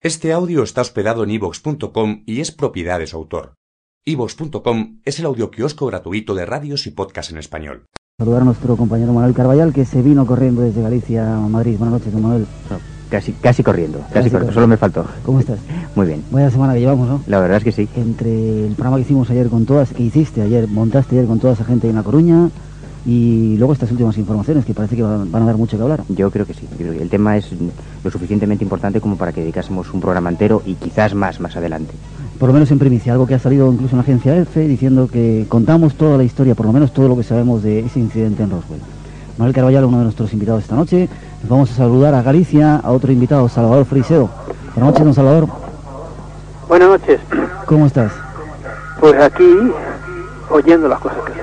Este audio está hospedado en ivox.com y es propiedad de su autor. ivox.com es el audioquiosco gratuito de radios y podcasts en español. Saludar a nuestro compañero Manuel Carballal, que se vino corriendo desde Galicia a Madrid. Buenas noches, Manuel. Casi, casi corriendo, casi, Casi corriendo, corriendo. solo me faltó. ¿Cómo estás? Muy bien, Buena semana que llevamos, ¿no? la verdad es que sí. Entre el programa que hicimos ayer con todas, que hiciste ayer, montaste ayer con toda esa gente en La Coruña, y luego estas últimas informaciones que parece que van, van a dar mucho que hablar. Yo creo que sí. Yo creo que el tema es lo suficientemente importante como para que dedicásemos un programa entero y quizás más más adelante. Por lo menos en primicia, algo que ha salido incluso en la agencia EFE, diciendo que contamos toda la historia, por lo menos todo lo que sabemos de ese incidente en Roswell. Manuel Carballal, uno de nuestros invitados esta noche. Nos vamos a saludar a Galicia, a otro invitado, Salvador Friseo. Buenas noches, don Salvador. Buenas noches. ¿Cómo estás? Pues aquí, oyendo las cosas que.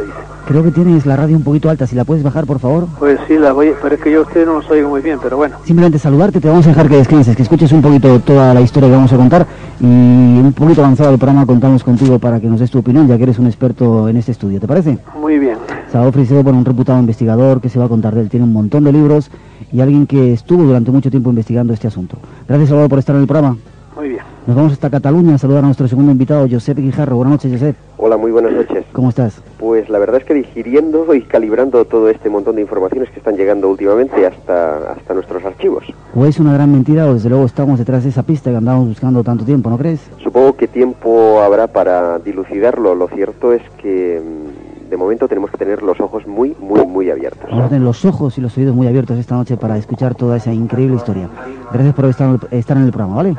Creo que tienes la radio un poquito alta, si la puedes bajar, por favor. Pues sí, las voy, pero es que yo a usted no los oigo muy bien, pero bueno. Simplemente saludarte, te vamos a dejar que descanses, que escuches un poquito toda la historia que vamos a contar y un poquito avanzado el programa contamos contigo para que nos des tu opinión, ya que eres un experto en este estudio, ¿te parece? Muy bien. Salvador Friseo, bueno, un reputado investigador que se va a contar de él, tiene un montón de libros y alguien que estuvo durante mucho tiempo investigando este asunto. Gracias, Salvador, por estar en el programa. Muy bien. Nos vamos hasta Cataluña a saludar a nuestro segundo invitado, Josep Guijarro. Buenas noches, Josep. Hola, muy buenas noches. ¿Cómo estás? Pues la verdad es que digiriendo y calibrando todo este montón de informaciones que están llegando últimamente hasta, hasta nuestros archivos. O es una gran mentira o desde luego estamos detrás de esa pista que andamos buscando tanto tiempo, ¿no crees? Supongo que tiempo habrá para dilucidarlo. Lo cierto es que mm, de momento tenemos que tener los ojos muy, muy, muy abiertos. Vamos a tener los ojos y los oídos muy abiertos esta noche para escuchar toda esa increíble historia. Gracias por estar, estar en el programa, ¿vale?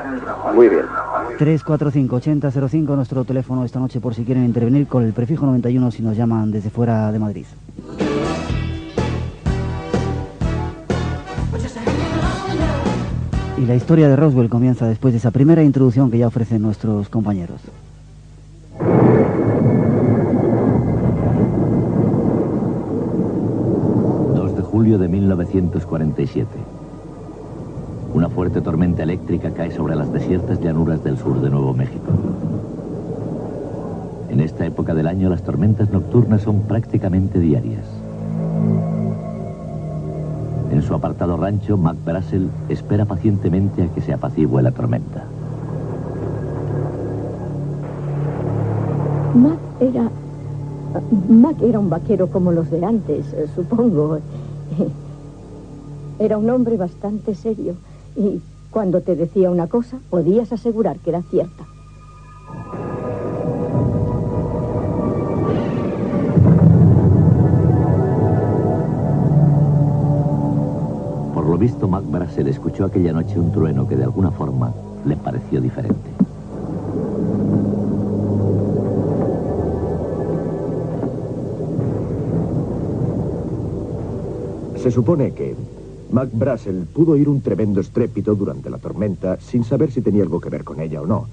Muy bien. 345-8005, nuestro teléfono esta noche por si quieren intervenir con el prefijo 91 si nos llaman desde fuera de Madrid. Y la historia de Roswell comienza después de esa primera introducción que ya ofrecen nuestros compañeros. de julio de 1947. Una fuerte tormenta eléctrica cae sobre las desiertas llanuras del sur de Nuevo México. En esta época del año las tormentas nocturnas son prácticamente diarias. En su apartado rancho, Mac Brassel espera pacientemente a que se apacigüe la tormenta. Mac era... Mac era un vaquero como los de antes, eh, supongo. Era un hombre bastante serio y cuando te decía una cosa podías asegurar que era cierta. Por lo visto, Mac Brassel escuchó aquella noche un trueno que de alguna forma le pareció diferente. Se supone que Mac Brassel pudo oír un tremendo estrépito durante la tormenta sin saber si tenía algo que ver con ella o no,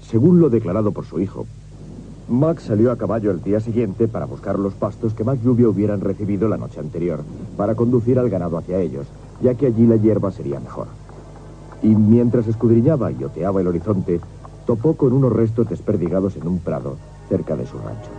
según lo declarado por su hijo. Mac salió a caballo el día siguiente para buscar los pastos que Mac Lluvia hubieran recibido la noche anterior, para conducir al ganado hacia ellos, ya que allí la hierba sería mejor. Y mientras escudriñaba y oteaba el horizonte, topó con unos restos desperdigados en un prado cerca de su rancho.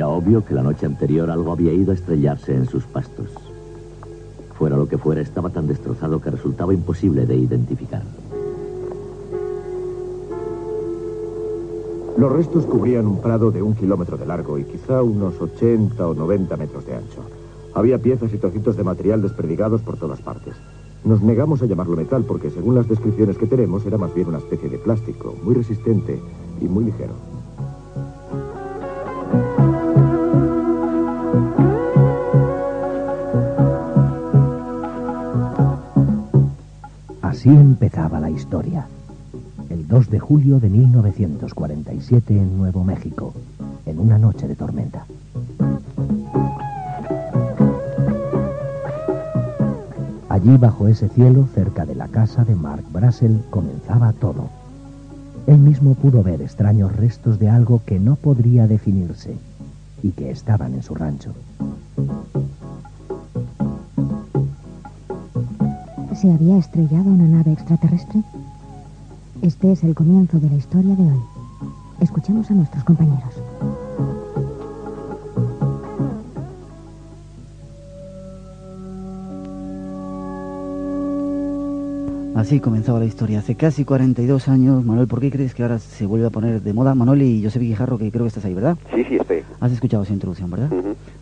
Era obvio que la noche anterior algo había ido a estrellarse en sus pastos. Fuera lo que fuera, estaba tan destrozado que resultaba imposible de identificar. Los restos cubrían un prado de un kilómetro de largo y quizá unos 80 o 90 metros de ancho. Había piezas y trocitos de material desperdigados por todas partes. Nos negamos a llamarlo metal porque según las descripciones que tenemos era más bien una especie de plástico, muy resistente y muy ligero. Así empezaba la historia. El 2 de julio de 1947 en Nuevo México, en una noche de tormenta. Allí bajo ese cielo, cerca de la casa de Mark Brassel, comenzaba todo. Él mismo pudo ver extraños restos de algo que no podría definirse y que estaban en su rancho. se había estrellado una nave extraterrestre? Este es el comienzo de la historia de hoy. Escuchemos a nuestros compañeros. Así comenzaba la historia. Hace casi 42 años, Manuel, ¿por qué crees que ahora se vuelve a poner de moda? Manuel y Josep Guijarro, que creo que estás ahí, ¿verdad? Sí, sí, estoy. Has escuchado esa introducción, ¿verdad?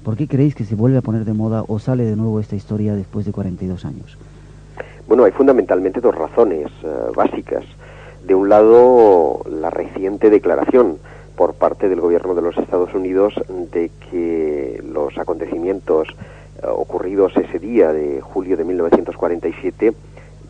¿Por qué creéis que se vuelve a poner de moda o sale de nuevo esta historia después de 42 años? Bueno, hay fundamentalmente dos razones eh, básicas. De un lado, la reciente declaración por parte del gobierno de los Estados Unidos de que los acontecimientos eh, ocurridos ese día de julio de 1947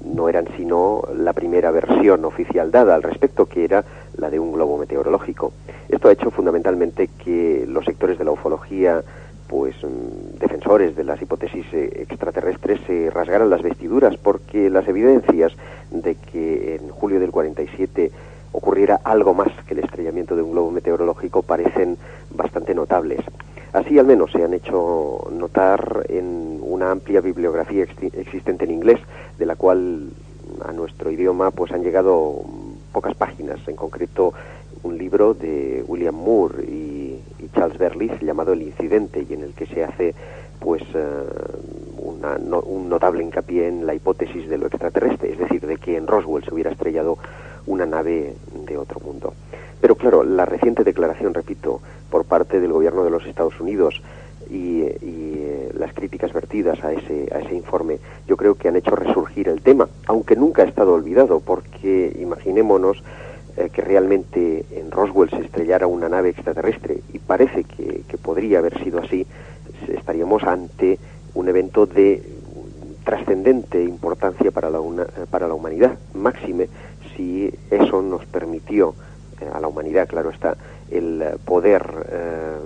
no eran sino la primera versión oficial dada al respecto, que era la de un globo meteorológico. Esto ha hecho fundamentalmente que los sectores de la ufología, pues mm, defensores de las hipótesis eh, extraterrestres, se rasgaran las vestiduras, porque las evidencias de que en julio del 47 ocurriera algo más que el estrellamiento de un globo meteorológico parecen bastante notables. Así al menos se han hecho notar en una amplia bibliografía existente en inglés, de la cual a nuestro idioma pues han llegado pocas páginas, en concreto un libro de William Moore y, Charles Berlis llamado El incidente y en el que se hace pues eh, un notable hincapié en la hipótesis de lo extraterrestre, es decir, de que en Roswell se hubiera estrellado una nave de otro mundo. Pero claro, la reciente declaración, repito, por parte del gobierno de los Estados Unidos y, eh, las críticas vertidas a ese, a ese informe, yo creo que han hecho resurgir el tema, aunque nunca ha estado olvidado, porque imaginémonos eh, que realmente en Roswell se estrellara una nave extraterrestre, parece que, que podría haber sido así, estaríamos ante un evento de trascendente importancia para la, para la humanidad, máxime si eso nos permitió eh, a la humanidad, claro está, el poder, eh,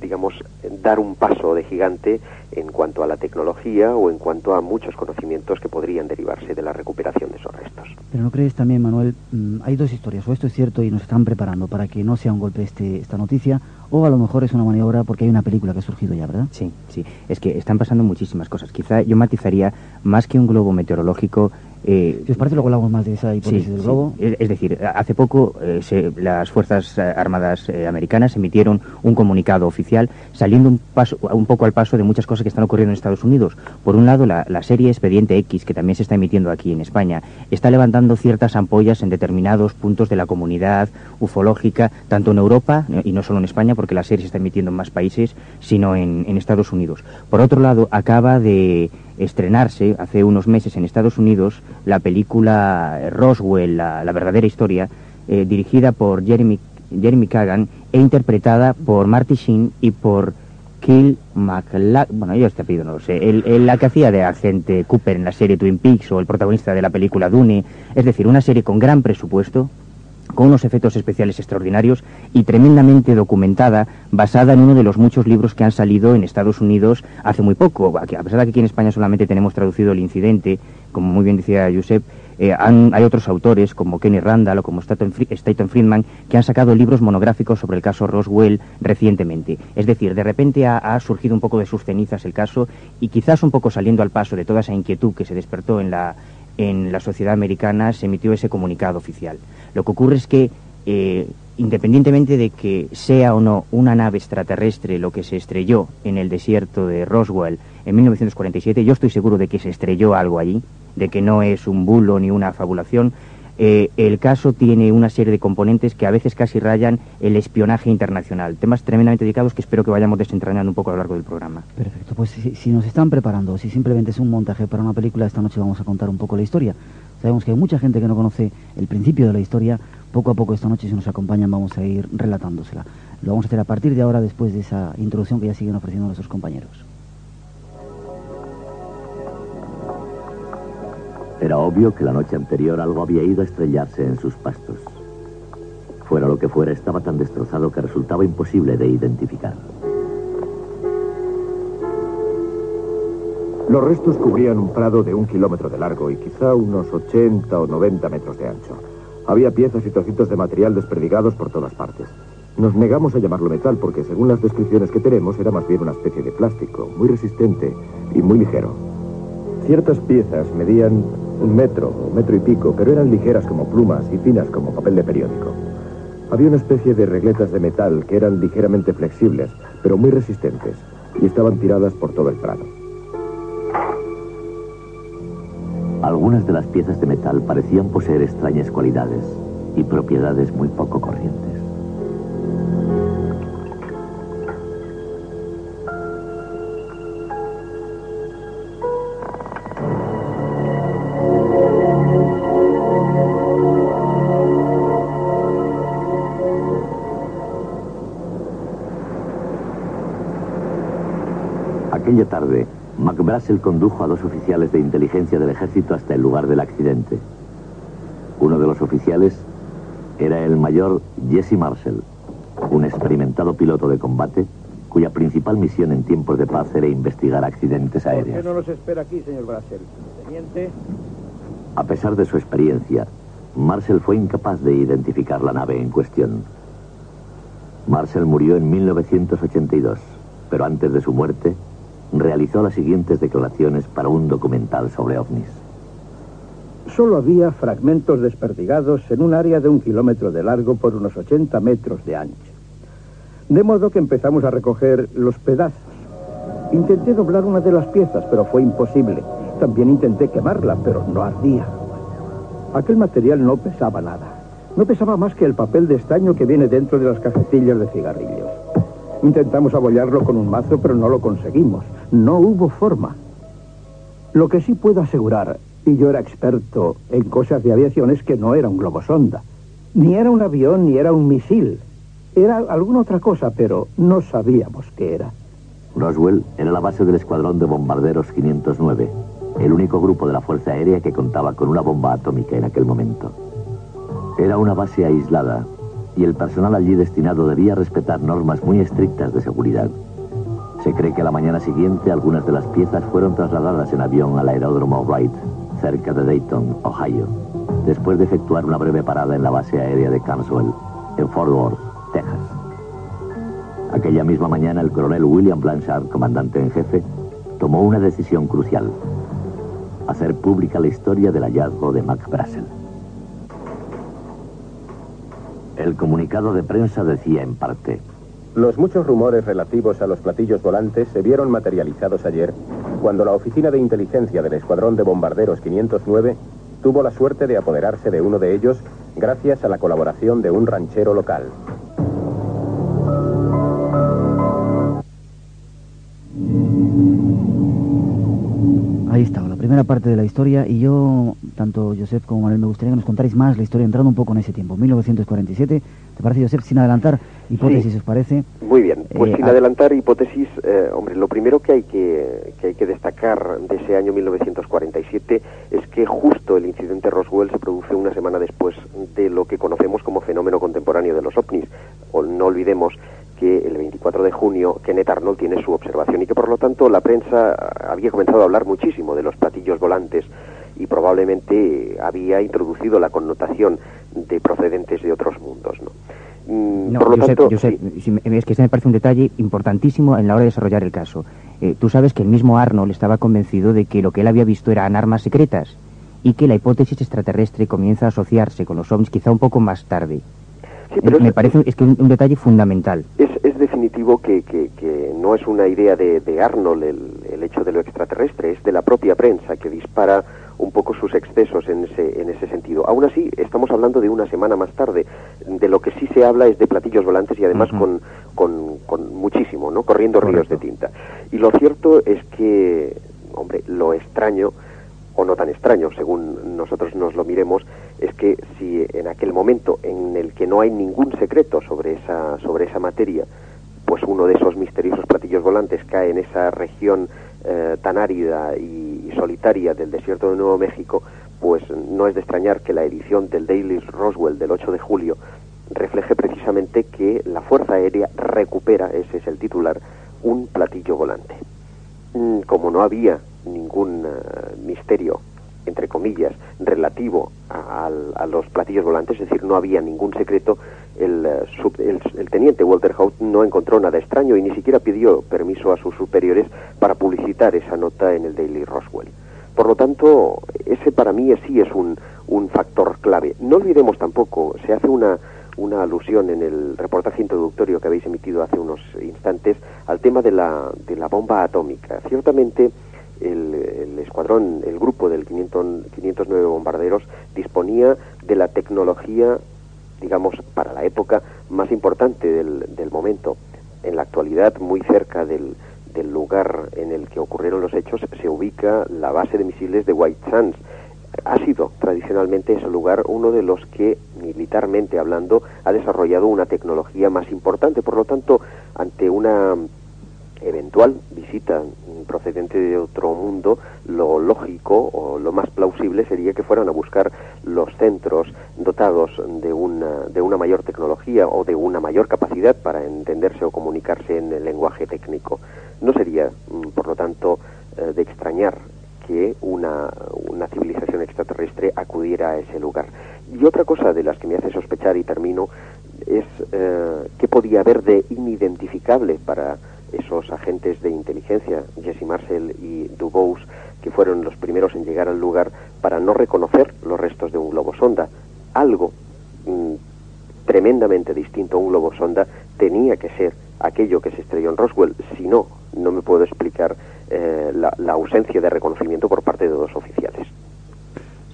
digamos, dar un paso de gigante en cuanto a la tecnología o en cuanto a muchos conocimientos que podrían derivarse de la recuperación de esos restos. Pero no crees también, Manuel, mm, hay dos historias, o esto es cierto y nos están preparando para que no sea un golpe este, esta noticia, o a lo mejor es una maniobra porque hay una película que ha surgido ya, ¿verdad? Sí, sí, es que están pasando muchísimas cosas. Quizá yo matizaría más que un globo meteorológico eh, os parece, luego hablamos más de esa hipótesis del globo. Es, decir, hace poco eh, las Fuerzas Armadas eh, Americanas emitieron un comunicado oficial saliendo un, paso, un poco al paso de muchas cosas que están ocurriendo en Estados Unidos. Por un lado, la, serie Expediente X, que también se está emitiendo aquí en España, está levantando ciertas ampollas en determinados puntos de la comunidad ufológica, tanto en Europa, y no solo en España, porque la serie se está emitiendo en más países, sino en Estados Unidos. Por otro lado, acaba de estrenarse hace unos meses en Estados Unidos la película Roswell, la, verdadera historia, eh, dirigida por Jeremy, Jeremy Kagan e interpretada por Marty Sheen y por Kill McLachlan, bueno, yo este apellido no lo sé, el, la que hacía de agente Cooper en la serie Twin Peaks o el protagonista de la película Dune, es decir, una serie con gran presupuesto, con unos efectos especiales extraordinarios y tremendamente documentada, basada en uno de los muchos libros que han salido en Estados Unidos hace muy poco. A pesar de que aquí en España solamente tenemos traducido el incidente, como muy bien decía Josep, eh, hay otros autores como Kenny Randall o como Staton, Friedman que han sacado libros monográficos sobre el caso Roswell recientemente. Es decir, de repente ha, ha, surgido un poco de sus cenizas el caso y quizás un poco saliendo al paso de toda esa inquietud que se despertó en la, en la sociedad americana se emitió ese comunicado oficial. Lo que ocurre es que, eh, independientemente de que sea o no una nave extraterrestre lo que se estrelló en el desierto de Roswell en 1947, yo estoy seguro de que se estrelló algo allí, de que no es un bulo ni una fabulación, eh, el caso tiene una serie de componentes que a veces casi rayan el espionaje internacional. Temas tremendamente dedicados que espero que vayamos desentrañando un poco a lo largo del programa. Perfecto, pues si, nos están preparando, si simplemente es un montaje para una película, esta noche vamos a contar un poco la historia. Sabemos que hay mucha gente que no conoce el principio de la historia. Poco a poco esta noche, si nos acompañan, vamos a ir relatándosela. Lo vamos a hacer a partir de ahora, después de esa introducción que ya siguen ofreciendo nuestros compañeros. Era obvio que la noche anterior algo había ido a estrellarse en sus pastos. Fuera lo que fuera, estaba tan destrozado que resultaba imposible de identificar. Los restos cubrían un prado de un kilómetro de largo y quizá unos 80 o 90 metros de ancho. Había piezas y trocitos de material desperdigados por todas partes. Nos negamos a llamarlo metal porque, según las descripciones que tenemos, era más bien una especie de plástico, muy resistente y muy ligero. Ciertas piezas medían un metro o metro y pico, pero eran ligeras como plumas y finas como papel de periódico. Había una especie de regletas de metal que eran ligeramente flexibles, pero muy resistentes, y estaban tiradas por todo el prado. Algunas de las piezas de metal parecían poseer extrañas cualidades y propiedades muy poco corrientes. McBrassel condujo a dos oficiales de inteligencia del ejército hasta el lugar del accidente. Uno de los oficiales era el mayor Jesse Marshall, un experimentado piloto de combate cuya principal misión en tiempos de paz era investigar accidentes aéreos. ¿Por qué no espera aquí, señor Brassel? Teniente. A pesar de su experiencia, Marshall fue incapaz de identificar la nave en cuestión. Marshall murió en 1982, pero antes de su muerte, realizó las siguientes declaraciones para un documental sobre ovnis. Solo había fragmentos desperdigados en un área de un kilómetro de largo por unos 80 metros de ancho. De modo que empezamos a recoger los pedazos. Intenté doblar una de las piezas, pero fue imposible. También intenté quemarla, pero no ardía. Aquel material no pesaba nada. No pesaba más que el papel de estaño que viene dentro de las cajetillas de cigarrillos. Intentamos abollarlo con un mazo, pero no lo conseguimos. No hubo forma. Lo que sí puedo asegurar, y yo era experto en cosas de aviación, es que no era un globosonda. Ni era un avión, ni era un misil. Era alguna otra cosa, pero no sabíamos qué era. Roswell era la base del escuadrón de bombarderos 509, el único grupo de la Fuerza Aérea que contaba con una bomba atómica en aquel momento. Era una base aislada y el personal allí destinado debía respetar normas muy estrictas de seguridad. Se cree que a la mañana siguiente algunas de las piezas fueron trasladadas en avión al aeródromo Wright, cerca de Dayton, Ohio, después de efectuar una breve parada en la base aérea de Carswell, en Fort Worth, Texas. Aquella misma mañana el coronel William Blanchard, comandante en jefe, tomó una decisión crucial. Hacer pública la historia del hallazgo de Mac Brassel. El comunicado de prensa decía en parte, Los muchos rumores relativos a los platillos volantes se vieron materializados ayer cuando la Oficina de Inteligencia del Escuadrón de Bombarderos 509 tuvo la suerte de apoderarse de uno de ellos gracias a la colaboración de un ranchero local. Ahí está, la primera parte de la historia y yo, tanto Joseph como Manuel, me gustaría que nos contarais más la historia entrando un poco en ese tiempo, 1947. ¿Te parece, Joseph, sin adelantar hipótesis, Sí. os parece? Muy bien, pues Eh, sin a- adelantar hipótesis, eh, hombre, lo primero que hay que, que hay que destacar de ese año 1947 es que justo el incidente Roswell se produce una semana después de lo que conocemos como fenómeno contemporáneo de los ovnis. O no olvidemos que el 24 de junio Kenneth Arnold tiene su observación y que por lo tanto la prensa había comenzado a hablar muchísimo de los platillos volantes y probablemente había introducido la connotación de procedentes de otros mundos, ¿no? Mm, No, por lo Josep, tanto, Josep, es que este me parece un detalle importantísimo en la hora de desarrollar el caso. Eh, tú sabes que el mismo Arnold estaba convencido de que lo que él había visto eran armas secretas y que la hipótesis extraterrestre comienza a asociarse con los ovnis quizá un poco más tarde. Sí, pero Eh, me es- parece es que un, un detalle fundamental. Es, es definitivo que, que- que no es una idea de, de Arnold el, el hecho de lo extraterrestre, es de la propia prensa que dispara un poco sus excesos en ese, en ese sentido. Aún así, estamos hablando de una semana más tarde. De lo que sí se habla es de platillos volantes y además con, con, con muchísimo, ¿no? Corriendo ríos Correcto. de tinta. Y lo cierto es que, hombre, lo extraño o no tan extraño, según nosotros nos lo miremos, es que si en aquel momento en el que no hay ningún secreto sobre esa, sobre esa materia, pues uno de esos misteriosos platillos volantes cae en esa región eh, tan árida y, y solitaria del desierto de Nuevo México, pues no es de extrañar que la edición del Daily Roswell del 8 de julio refleje precisamente que la Fuerza Aérea recupera, ese es el titular, un platillo volante. Mm, Como no había ningún eh, misterio, entre comillas, relativo a, los platillos volantes, es decir, no había ningún secreto, el, eh, el teniente Walter Hout no encontró nada extraño y ni siquiera pidió permiso a sus superiores para publicitar esa nota en el Daily Roswell. Por lo tanto, ese para mí sí es un, un factor clave. No olvidemos tampoco, se hace una, una alusión en el reportaje introductorio que habéis emitido hace unos instantes al tema de la, de la bomba atómica. Ciertamente, el, escuadrón, el grupo del 500 509 bombarderos disponía de la tecnología, digamos, para la época más importante del, del momento. En la actualidad, muy cerca del, del lugar en el que ocurrieron los hechos, se ubica la base de misiles de White Sands. Ha sido tradicionalmente ese lugar uno de los que, militarmente hablando, ha desarrollado una tecnología más importante. Por lo tanto, ante una eventual visita procedente de otro mundo, lo lógico o lo más plausible sería que fueran a buscar los centros dotados de una, de una mayor tecnología o de una mayor capacidad para entenderse o comunicarse en el lenguaje técnico. No sería, mm, por lo tanto, eh, de extrañar que una, una civilización extraterrestre acudiera a ese lugar. Y otra cosa de las que me hace sospechar, y termino, es eh, qué podía haber de inidentificable para esos agentes de inteligencia, Jesse Marcel y Dubose, que fueron los primeros en llegar al lugar para no reconocer los restos de un globo sonda. Algo mm, tremendamente distinto a un globo sonda tenía que ser aquello que se estrelló en Roswell. Si no, no me puedo explicar eh, la, la ausencia de reconocimiento por parte de dos oficiales.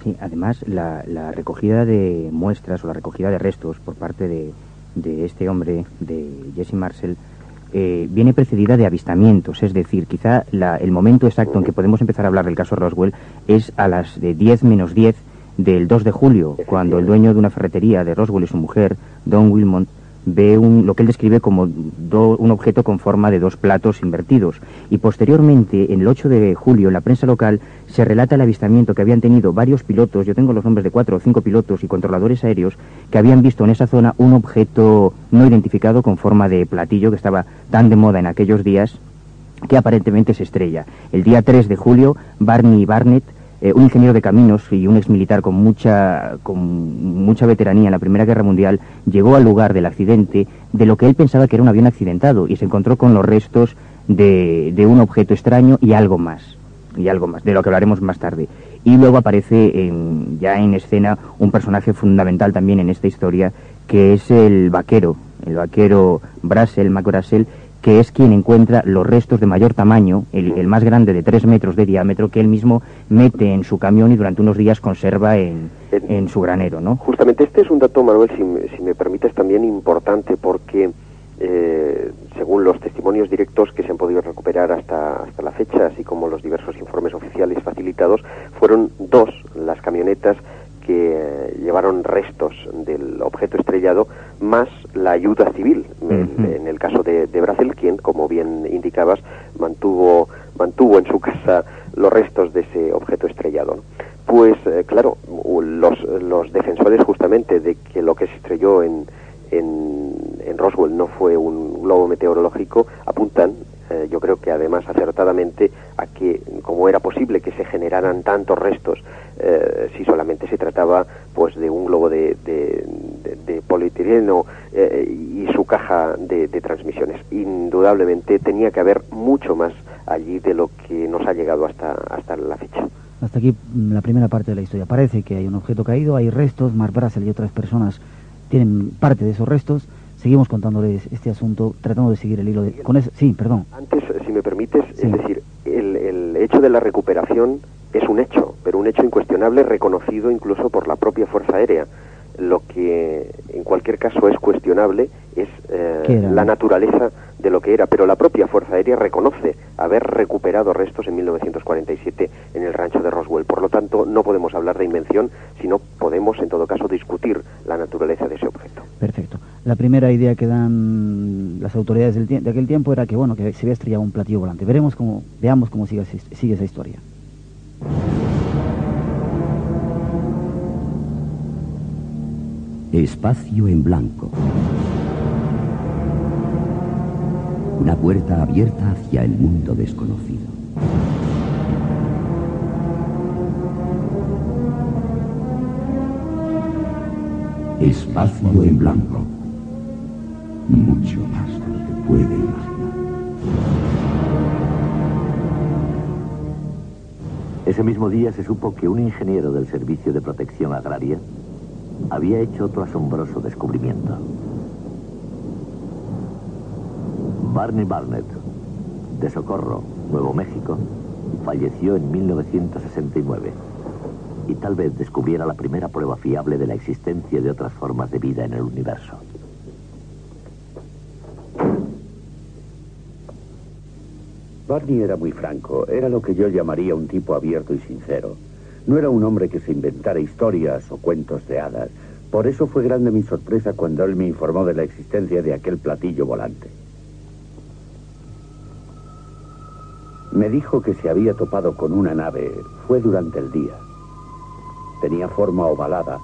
Sí, además la, la recogida de muestras o la recogida de restos por parte de, de este hombre, de Jesse Marcel, eh, viene precedida de avistamientos, es decir, quizá la- el momento exacto en que podemos empezar a hablar del caso Roswell es a las de 10 menos 10 del 2 de julio, cuando el dueño de una ferretería de Roswell y su mujer, Don Wilmont, ve un, lo que él describe como un objeto con forma de dos platos invertidos. Y posteriormente, en el 8 de julio, en la prensa local, se relata el avistamiento que habían tenido varios pilotos, yo tengo los nombres de cuatro o cinco pilotos y controladores aéreos, que habían visto en esa zona un objeto no identificado con forma de platillo que estaba tan de moda en aquellos días que aparentemente se estrella. El día 3 de julio, Barney Barnett, eh, un ingeniero de caminos y un exmilitar con mucha, con mucha veteranía en la Primera Guerra Mundial, llegó al lugar del accidente de lo que él pensaba que era un avión accidentado y se encontró con los restos de, de un objeto extraño y algo más, y algo más, de lo que hablaremos más tarde. Y luego aparece en- ya en escena un personaje fundamental también en esta historia, que es el vaquero, el vaquero Brassel, Mac Brassel, que es quien encuentra los restos de mayor tamaño, el, el más grande de 3 metros de diámetro, que él mismo mete en su camión y durante unos días conserva en, en su granero, ¿no? Justamente este es un dato, Manuel, si, me- si me permites, también importante porque, eh, según los testimonios directos que se han podido recuperar hasta, hasta la fecha, así como los diversos informes oficiales facilitados, fueron dos las camionetas que llevaron restos del objeto estrellado, más la ayuda civil. En, en el caso de, de quien, como bien indicabas, mantuvo, mantuvo en su casa los restos de ese objeto estrellado. ¿no? Pues eh, claro, los, los defensores justamente de que lo que se estrelló en, en, en Roswell no fue un globo meteorológico apuntan, eh, yo creo que además acertadamente, a que como era posible que se generaran tantos restos eh, si solamente se trataba pues de un globo de, de, de- de polietileno eh, y su caja de, transmisiones. Indudablemente tenía que haber mucho más allí de lo que nos ha llegado hasta, hasta la fecha. Hasta aquí mm, la primera parte de la historia. Parece que hay un objeto caído, hay restos, Mark Brassel y otras personas tienen parte de esos restos. Seguimos contándoles este asunto, tratando de seguir el hilo de... Con ese, sí, perdón. Antes, si me permites, es decir, el, el hecho de la recuperación es un hecho, pero un hecho incuestionable reconocido incluso por la propia Fuerza Aérea. Lo que en cualquier caso es cuestionable es eh, la naturaleza de lo que era, pero la propia Fuerza Aérea reconoce haber recuperado restos en 1947 en el rancho de Roswell. Por lo tanto, no podemos hablar de invención, sino podemos en todo caso discutir la naturaleza de ese objeto. Perfecto. La primera idea que dan las autoridades del de aquel tiempo era que bueno que se había estrellado un platillo volante. Veremos cómo, veamos cómo sigue, sigue esa historia. Espacio en blanco. Una puerta abierta hacia el mundo desconocido. Espacio en blanco. Mucho más de lo que puede imaginar. Ese mismo día se supo que un ingeniero del Servicio de Protección Agraria había hecho otro asombroso descubrimiento. Barney Barnett, de Socorro, Nuevo México, falleció en 1969 y tal vez descubriera la primera prueba fiable de la existencia de otras formas de vida en el universo. Barney era muy franco, era lo que yo llamaría un tipo abierto y sincero. No era un hombre que se inventara historias o cuentos de hadas. Por eso fue grande mi sorpresa cuando él me informó de la existencia de aquel platillo volante. Me dijo que se había topado con una nave, fue durante el día. Tenía forma ovalada,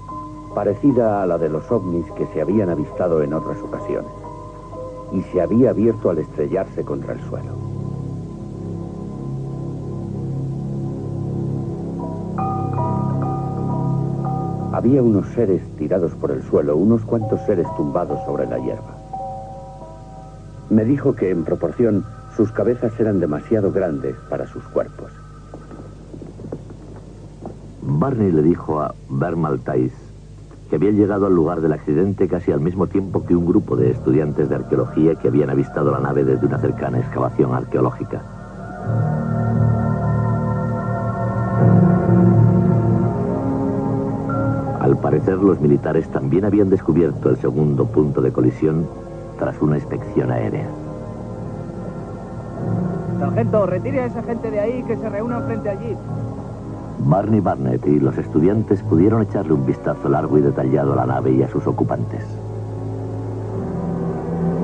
parecida a la de los ovnis que se habían avistado en otras ocasiones, y se había abierto al estrellarse contra el suelo. Había unos seres tirados por el suelo, unos cuantos seres tumbados sobre la hierba. Me dijo que en proporción sus cabezas eran demasiado grandes para sus cuerpos. Barney le dijo a Bermaltais que había llegado al lugar del accidente casi al mismo tiempo que un grupo de estudiantes de arqueología que habían avistado la nave desde una cercana excavación arqueológica. Al parecer, los militares también habían descubierto el segundo punto de colisión tras una inspección aérea. Sargento, retire a esa gente de ahí que se reúnan frente allí. Barney Barnett y los estudiantes pudieron echarle un vistazo largo y detallado a la nave y a sus ocupantes.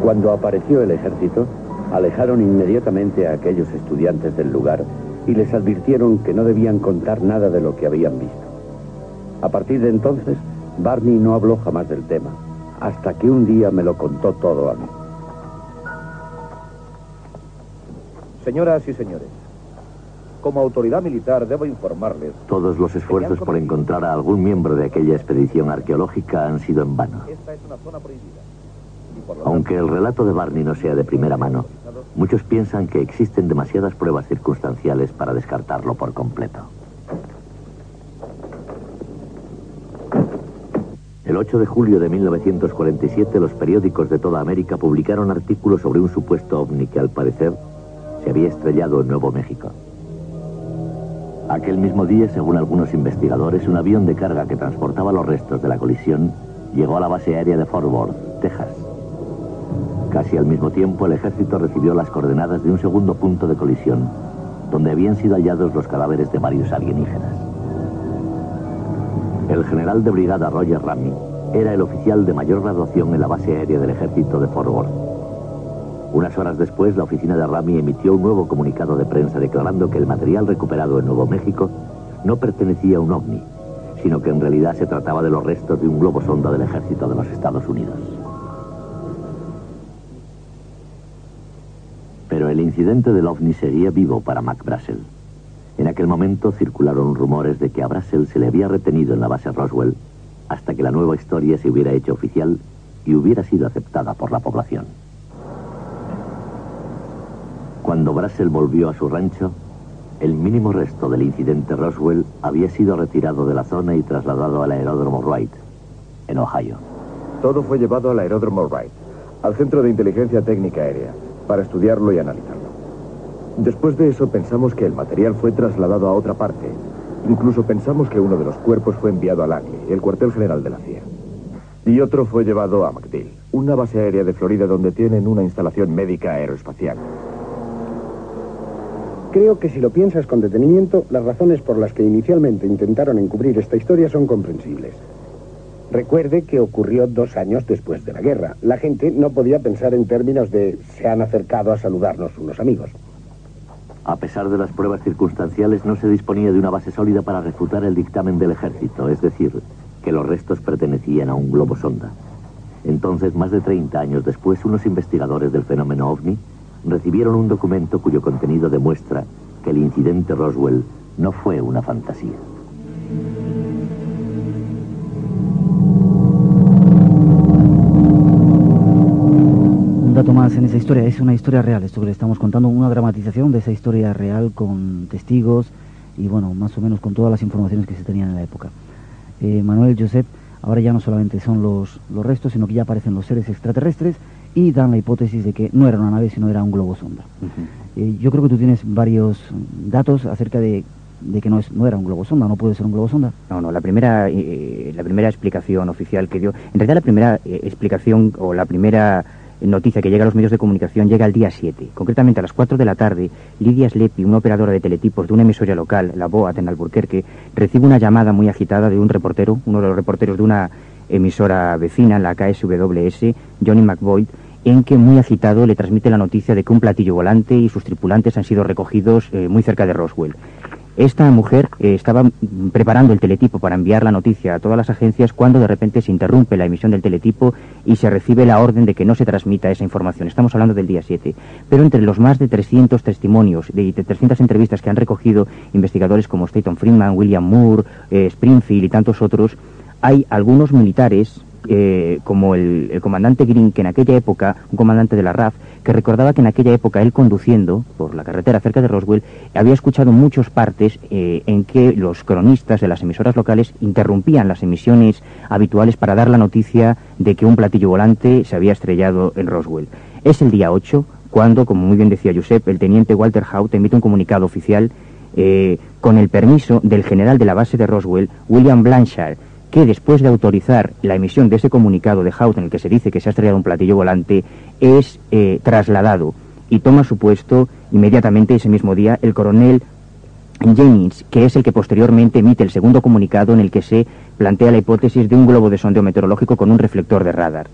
Cuando apareció el ejército, alejaron inmediatamente a aquellos estudiantes del lugar y les advirtieron que no debían contar nada de lo que habían visto. A partir de entonces, Barney no habló jamás del tema, hasta que un día me lo contó todo a mí. Señoras y señores, como autoridad militar debo informarles... Todos los esfuerzos por encontrar a algún miembro de aquella expedición arqueológica han sido en vano. Esta es una zona prohibida. Aunque el relato de Barney no sea de primera mano, muchos piensan que existen demasiadas pruebas circunstanciales para descartarlo por completo. El 8 de julio de 1947 los periódicos de toda América publicaron artículos sobre un supuesto ovni que al parecer se había estrellado en Nuevo México. Aquel mismo día, según algunos investigadores, un avión de carga que transportaba los restos de la colisión llegó a la base aérea de Fort Worth, Texas. Casi al mismo tiempo, el ejército recibió las coordenadas de un segundo punto de colisión, donde habían sido hallados los cadáveres de varios alienígenas. El general de brigada Roger Ramey era el oficial de mayor graduación en la base aérea del ejército de Fort Worth. Unas horas después, la oficina de Ramey emitió un nuevo comunicado de prensa declarando que el material recuperado en Nuevo México no pertenecía a un ovni, sino que en realidad se trataba de los restos de un globo sonda del ejército de los Estados Unidos. Pero el incidente del ovni seguía vivo para Mac Brassel. En aquel momento circularon rumores de que a Brassel se le había retenido en la base Roswell hasta que la nueva historia se hubiera hecho oficial y hubiera sido aceptada por la población. Cuando Brassel volvió a su rancho, el mínimo resto del incidente Roswell había sido retirado de la zona y trasladado al aeródromo Wright, en Ohio. Todo fue llevado al aeródromo Wright, al Centro de Inteligencia Técnica Aérea, para estudiarlo y analizarlo. Después de eso pensamos que el material fue trasladado a otra parte. Incluso pensamos que uno de los cuerpos fue enviado a Langley, el cuartel general de la CIA. Y otro fue llevado a MacDill, una base aérea de Florida donde tienen una instalación médica aeroespacial. Creo que si lo piensas con detenimiento, las razones por las que inicialmente intentaron encubrir esta historia son comprensibles. Recuerde que ocurrió dos años después de la guerra. La gente no podía pensar en términos de se han acercado a saludarnos unos amigos. A pesar de las pruebas circunstanciales, no se disponía de una base sólida para refutar el dictamen del ejército, es decir, que los restos pertenecían a un globo sonda. Entonces, más de 30 años después, unos investigadores del fenómeno ovni recibieron un documento cuyo contenido demuestra que el incidente Roswell no fue una fantasía. Dato más en esa historia, es una historia real, esto que le estamos contando, una dramatización de esa historia real con testigos y bueno, más o menos con todas las informaciones que se tenían en la época. Eh, Manuel Josep, ahora ya no solamente son los, los restos, sino que ya aparecen los seres extraterrestres y dan la hipótesis de que no era una nave, sino era un globo sonda. Eh, yo creo que tú tienes varios datos acerca de, de que no, es, no era un globo sonda, no puede ser un globo sonda. No, no, la primera, eh, la primera explicación oficial que dio, en realidad la primera eh, explicación o la primera noticia que llega a los medios de comunicación llega el día 7. Concretamente a las 4 de la tarde, Lidia Slepi, una operadora de teletipos de una emisora local, la BOAT en Alburquerque, recibe una llamada muy agitada de un reportero, uno de los reporteros de una emisora vecina, la KSWS, Johnny McBoyd, en que muy agitado le transmite la noticia de que un platillo volante y sus tripulantes han sido recogidos eh, muy cerca de Roswell. Esta mujer eh, estaba preparando el teletipo para enviar la noticia a todas las agencias cuando de repente se interrumpe la emisión del teletipo y se recibe la orden de que no se transmita esa información. Estamos hablando del día 7. Pero entre los más de 300 testimonios y de 300 entrevistas que han recogido investigadores como Staton Friedman, William Moore, eh, Springfield y tantos otros, hay algunos militares eh, como el, comandante Green, que en aquella época, un comandante de la RAF, que recordaba que en aquella época él conduciendo por la carretera cerca de Roswell, había escuchado muchos partes eh, en que los cronistas de las emisoras locales interrumpían las emisiones habituales para dar la noticia de que un platillo volante se había estrellado en Roswell. Es el día 8 cuando, como muy bien decía Josep, el teniente Walter Hout emite un comunicado oficial eh, con el permiso del general de la base de Roswell, William Blanchard, que después de autorizar la emisión de ese comunicado de Hout en el que se dice que se ha estrellado un platillo volante, es eh, trasladado y toma su puesto inmediatamente ese mismo día el coronel Jennings, que es el que posteriormente emite el segundo comunicado en el que se plantea la hipótesis de un globo de sondeo meteorológico con un reflector de radar.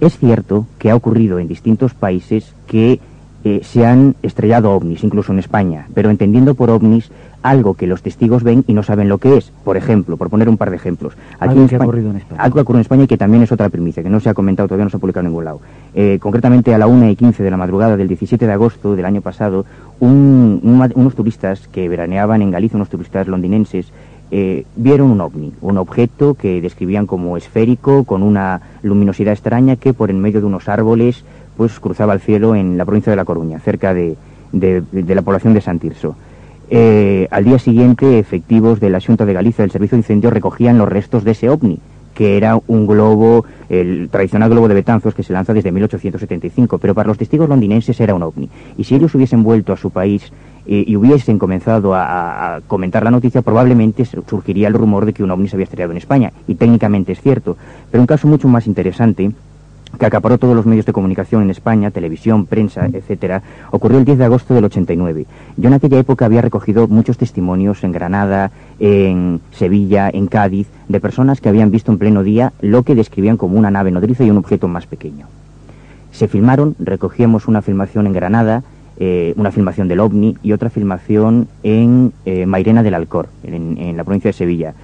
Es cierto que ha ocurrido en distintos países que eh, se han estrellado ovnis, incluso en España, pero entendiendo por ovnis algo que los testigos ven y no saben lo que es. Por ejemplo, por poner un par de ejemplos. Aquí algo en España, ha ocurrido en España. Algo que ha ocurrido en España y que también es otra primicia, que no se ha comentado, todavía no se ha publicado en ningún lado. Eh, concretamente a la 1 y 15 de la madrugada del 17 de agosto del año pasado, un, un, unos turistas que veraneaban en Galicia, unos turistas londinenses, eh, vieron un ovni, un objeto que describían como esférico, con una luminosidad extraña que por en medio de unos árboles pues cruzaba el cielo en la provincia de La Coruña, cerca de, de, la población de Santirso. Eh, al día siguiente, efectivos de la Junta de Galicia del Servicio de Incendios recogían los restos de ese ovni, que era un globo, el tradicional globo de Betanzos que se lanza desde 1875, pero para los testigos londinenses era un ovni. Y si ellos hubiesen vuelto a su país eh, y hubiesen comenzado a, a, comentar la noticia, probablemente surgiría el rumor de que un ovni se había estrellado en España. Y técnicamente es cierto. Pero un caso mucho más interesante que acaparó todos los medios de comunicación en España, televisión, prensa, etcétera, ocurrió el 10 de agosto del 89. Yo en aquella época había recogido muchos testimonios en Granada, en Sevilla, en Cádiz, de personas que habían visto en pleno día lo que describían como una nave nodriza y un objeto más pequeño. Se filmaron, recogíamos una filmación en Granada, eh, una filmación del OVNI y otra filmación en eh, Mairena del Alcor, en, en la provincia de Sevilla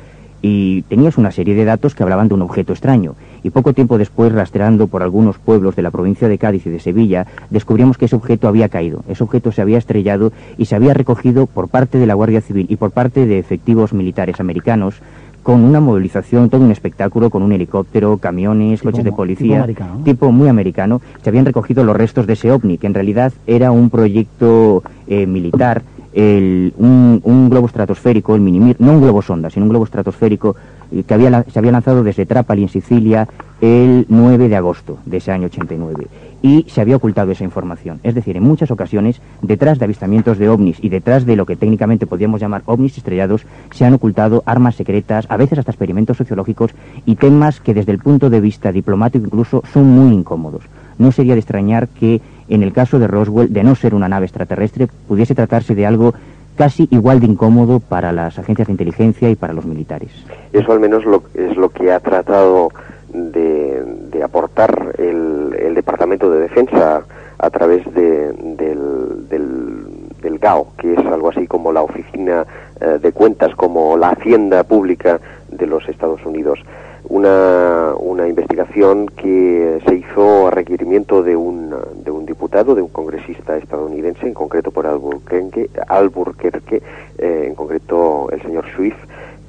y tenías una serie de datos que hablaban de un objeto extraño. Y poco tiempo después, rastreando por algunos pueblos de la provincia de Cádiz y de Sevilla, descubrimos que ese objeto había caído. Ese objeto se había estrellado y se había recogido por parte de la Guardia Civil y por parte de efectivos militares americanos con una movilización, todo un espectáculo, con un helicóptero, camiones, tipo, coches de policía, tipo, americano. tipo, muy americano. Se habían recogido los restos de ese ovni, que en realidad era un proyecto eh, militar el, un, globo estratosférico, el Minimir, no un globo sonda, sino un globo estratosférico eh, que había, se había lanzado desde Trapani en Sicilia el 9 de agosto de ese año 89 y se había ocultado esa información. Es decir, en muchas ocasiones, detrás de avistamientos de ovnis y detrás de lo que técnicamente podríamos llamar ovnis estrellados, se han ocultado armas secretas, a veces hasta experimentos sociológicos y temas que desde el punto de vista diplomático incluso son muy incómodos. No sería de extrañar que en el caso de Roswell, de no ser una nave extraterrestre, pudiese tratarse de algo casi igual de incómodo para las agencias de inteligencia y para los militares. Eso al menos lo, es lo que ha tratado de, aportar el, el, Departamento de Defensa a través de, del, GAO, que es algo así como la Oficina eh, de Cuentas, como la Hacienda Pública de los Estados Unidos una, una investigación que se hizo a requerimiento de un, de un diputado, de un congresista estadounidense, en concreto por Alburquerque, Alburquerque eh, en concreto el señor Swift,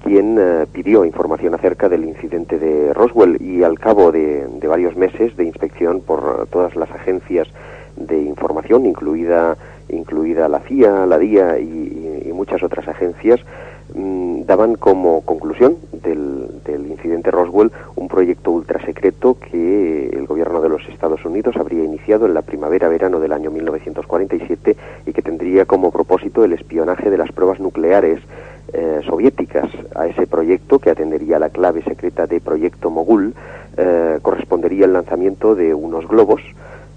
quien eh, pidió información acerca del incidente de Roswell y al cabo de, de, varios meses de inspección por todas las agencias de información, incluida, incluida la CIA, la DIA y, muchas otras agencias, daban como conclusión del, durante el incidente Roswell un proyecto ultrasecreto que el gobierno de los Estados Unidos habría iniciado en la primavera-verano del año 1947 y que tendría como propósito el espionaje de las pruebas nucleares eh, soviéticas. A ese proyecto, que atendería la clave secreta de Proyecto Mogul, eh, correspondería el lanzamiento de unos globos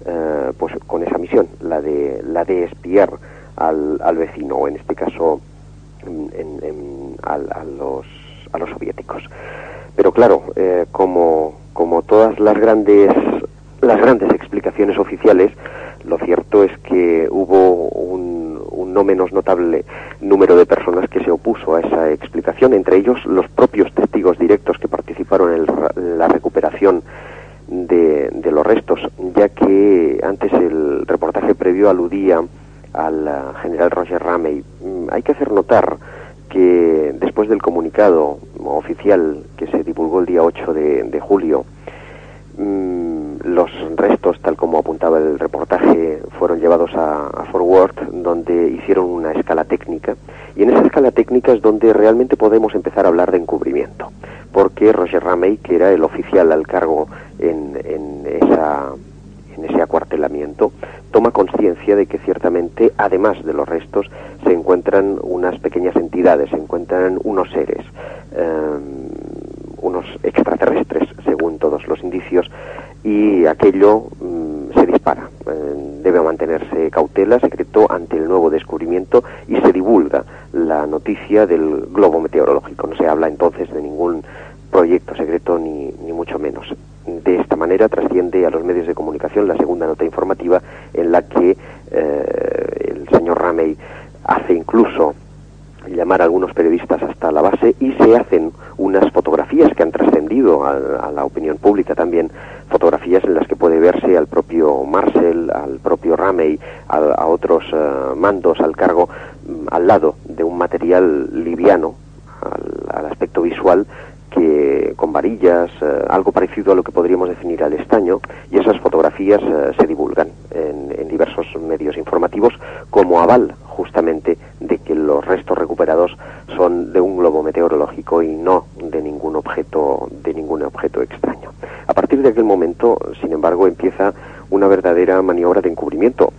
eh, pues con esa misión, la de, la de espiar al, al vecino, o en este caso en, en, a, los, a los soviéticos. Pero claro, eh, como, todas las grandes, las grandes explicaciones oficiales, lo cierto es que hubo un, un, no menos notable número de personas que se opuso a esa explicación, entre ellos los propios testigos directos que participaron en la recuperación de, de, los restos, ya que antes el reportaje previo aludía al uh, general Roger Ramey. Mm, hay que hacer notar que después del comunicado oficial que se divulgó el día 8 de, de julio, mmm, los restos, tal como apuntaba el reportaje, fueron llevados a, a Fort Worth, donde hicieron una escala técnica, y en esa escala técnica es donde realmente podemos empezar a hablar de encubrimiento, porque Roger Ramey, que era el oficial al cargo en, en esa en ese acuartelamiento, toma conciencia de que ciertamente, además de los restos, se encuentran unas pequeñas entidades, se encuentran unos seres, eh, unos extraterrestres, según todos los indicios, y aquello mm, se dispara. Eh, debe mantenerse cautela, secreto, ante el nuevo descubrimiento y se divulga la noticia del globo meteorológico. No se habla entonces de ningún proyecto secreto ni, ni mucho menos. Trasciende a los medios de comunicación la segunda nota informativa en la que eh, el señor Ramey hace incluso llamar a algunos periodistas hasta la base y se hacen unas fotografías que han trascendido a, a, la opinión pública también, fotografías en las que puede verse al propio Marcel, al propio Ramey, a, otros uh, mandos al cargo, um, al lado de un material liviano, al aspecto visual, que con varillas, eh, algo parecido a lo que podríamos definir al estaño, y esas fotografías eh, se divulgan en, en, diversos medios informativos como aval justamente de que los restos recuperados son de un globo meteorológico y no de ningún objeto, de ningún objeto extraño. A partir de aquel momento, sin embargo, empieza una verdadera maniobra de encubrimiento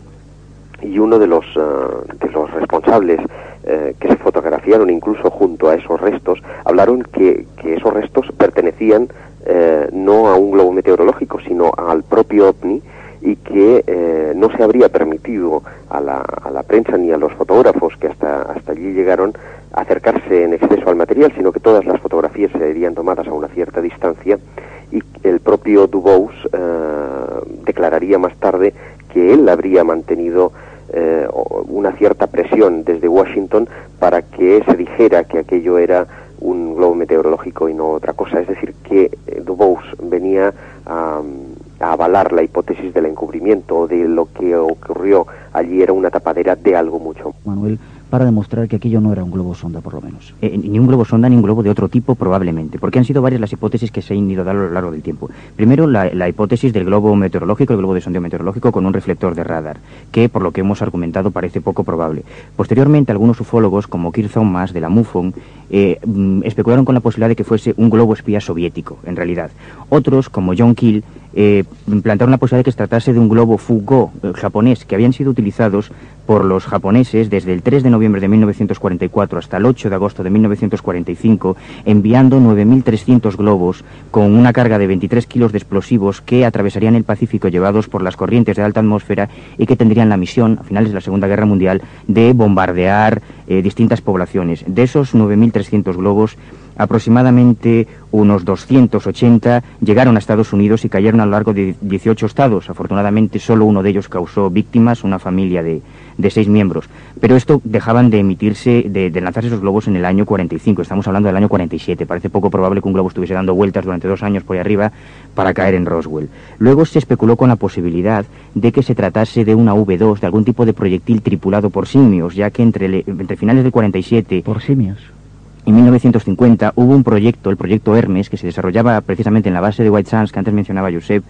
y uno de los, uh, de los responsables eh, que se fotografiaron incluso junto a esos restos, hablaron que, esos restos pertenecían eh, no a un globo meteorológico, sino al propio OVNI y que eh, no se habría permitido a la, prensa ni a los fotógrafos que hasta, hasta allí llegaron acercarse en exceso al material, sino que todas las fotografías serían tomadas a una cierta distancia y el propio Dubose declararía más tarde que él habría mantenido eh, una cierta presión desde Washington para que se dijera que aquello era un globo meteorológico y no otra cosa. Es decir, que eh, Dubose venía a, a, avalar la hipótesis del encubrimiento de lo que ocurrió allí era una tapadera de algo mucho. Manuel, para demostrar que aquello no era un globo sonda, por lo menos. Eh, ni un globo sonda ni un globo de otro tipo, probablemente, porque han sido varias las hipótesis que se han ido a lo largo del tiempo. Primero, la, hipótesis del globo meteorológico, el globo de sondeo meteorológico con un reflector de radar, que, por lo que hemos argumentado, parece poco probable. Posteriormente, algunos ufólogos, como Kirk Thomas, de la MUFON, eh, mm, especularon con la posibilidad de que fuese un globo espía soviético, en realidad. Otros, como John Keel, eh, plantearon la posibilidad de que se tratase de un globo Fugó eh, japonés, que habían sido utilizados por los japoneses desde el 3 de noviembre de 1944 hasta el 8 de agosto de 1945, enviando 9.300 globos con una carga de 23 kilos de explosivos que atravesarían el Pacífico llevados por las corrientes de alta atmósfera y que tendrían la misión, a finales de la Segunda Guerra Mundial, de bombardear eh, distintas poblaciones. De esos 9.300 globos, aproximadamente unos 280 llegaron a Estados Unidos y cayeron a lo largo de 18 estados. Afortunadamente, solo uno de ellos causó víctimas, una familia de, de seis miembros. Pero esto dejaban de emitirse, de, lanzarse esos globos en el año 45. Estamos hablando del año 47. Parece poco probable que un globo estuviese dando vueltas durante dos años por ahí arriba para caer en Roswell. Luego se especuló con la posibilidad de que se tratase de una V2, de algún tipo de proyectil tripulado por simios, ya que entre, entre finales del 47... ¿Por simios? En 1950 hubo un proyecto, el proyecto Hermes, que se desarrollaba precisamente en la base de White Sands que antes mencionaba Josep,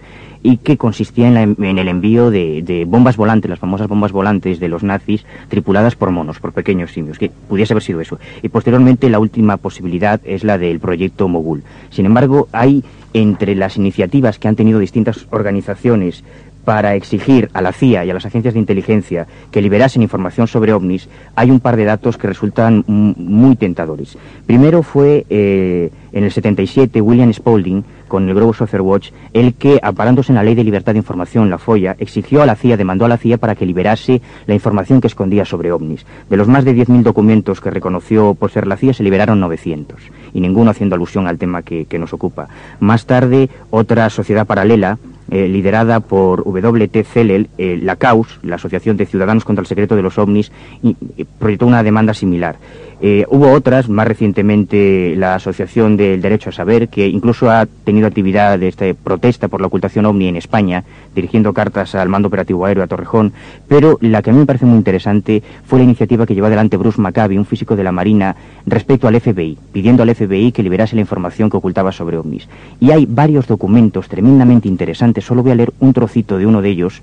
y que consistía en, la- el envío de, de bombas volantes, las famosas bombas volantes de los nazis, tripuladas por monos, por pequeños simios, que pudiese haber sido eso. Y posteriormente la última posibilidad es la del proyecto Mogul. Sin embargo, hay entre las iniciativas que han tenido distintas organizaciones para exigir a la CIA y a las agencias de inteligencia que liberasen información sobre ovnis, hay un par de datos que resultan muy tentadores. Primero fue eh, en el 77 William Spaulding, con el Global Social Watch, el que, amparándose en la Ley de Libertad de Información, la FOIA, exigió a la CIA, demandó a la CIA para que liberase la información que escondía sobre ovnis. De los más de 10.000 documentos que reconoció por ser la CIA, se liberaron 900, y ninguno haciendo alusión al tema que nos ocupa. Más tarde, otra sociedad paralela, eh, liderada por W.T. Zellel, eh, la CAUS, la Asociación de Ciudadanos contra el Secreto de los OVNIs, y- y proyectó una demanda similar. Eh, hubo otras, más recientemente la Asociación del Derecho a Saber, que incluso ha tenido actividad de este, protesta por la ocultación OVNI en España, dirigiendo cartas al Mando Operativo Aéreo a Torrejón, pero la que a mí me parece muy interesante fue la iniciativa que llevó adelante Bruce Maccabi, un físico de la Marina, respecto al FBI, pidiendo al FBI que liberase la información que ocultaba sobre ovnis. Y hay varios documentos tremendamente interesantes, solo voy a leer un trocito de uno de ellos,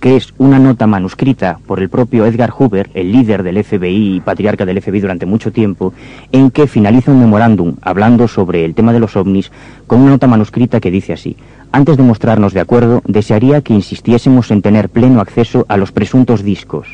que es una nota manuscrita por el propio Edgar Hoover, el líder del FBI y patriarca del FBI durante mucho tiempo, en que finaliza un memorándum hablando sobre el tema de los ovnis con una nota manuscrita que dice así. Antes de mostrarnos de acuerdo, desearía que insistiésemos en tener pleno acceso a los presuntos discos.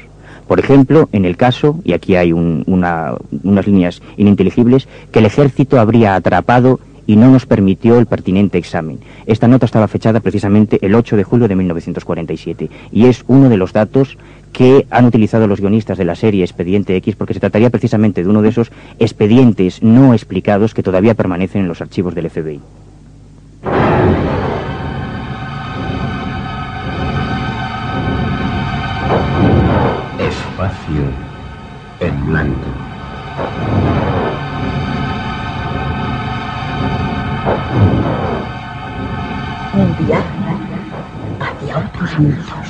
Por ejemplo, en el caso, y aquí hay un- una- unas líneas ininteligibles, que el ejército habría atrapado y no nos permitió el pertinente examen. Esta nota estaba fechada precisamente el 8 de julio de 1947 y es uno de los datos que han utilizado los guionistas de la serie Expediente X porque se trataría precisamente de uno de esos expedientes no explicados que todavía permanecen en los archivos del FBI. Espacio en blanco. Un viaje hacia otros mundos.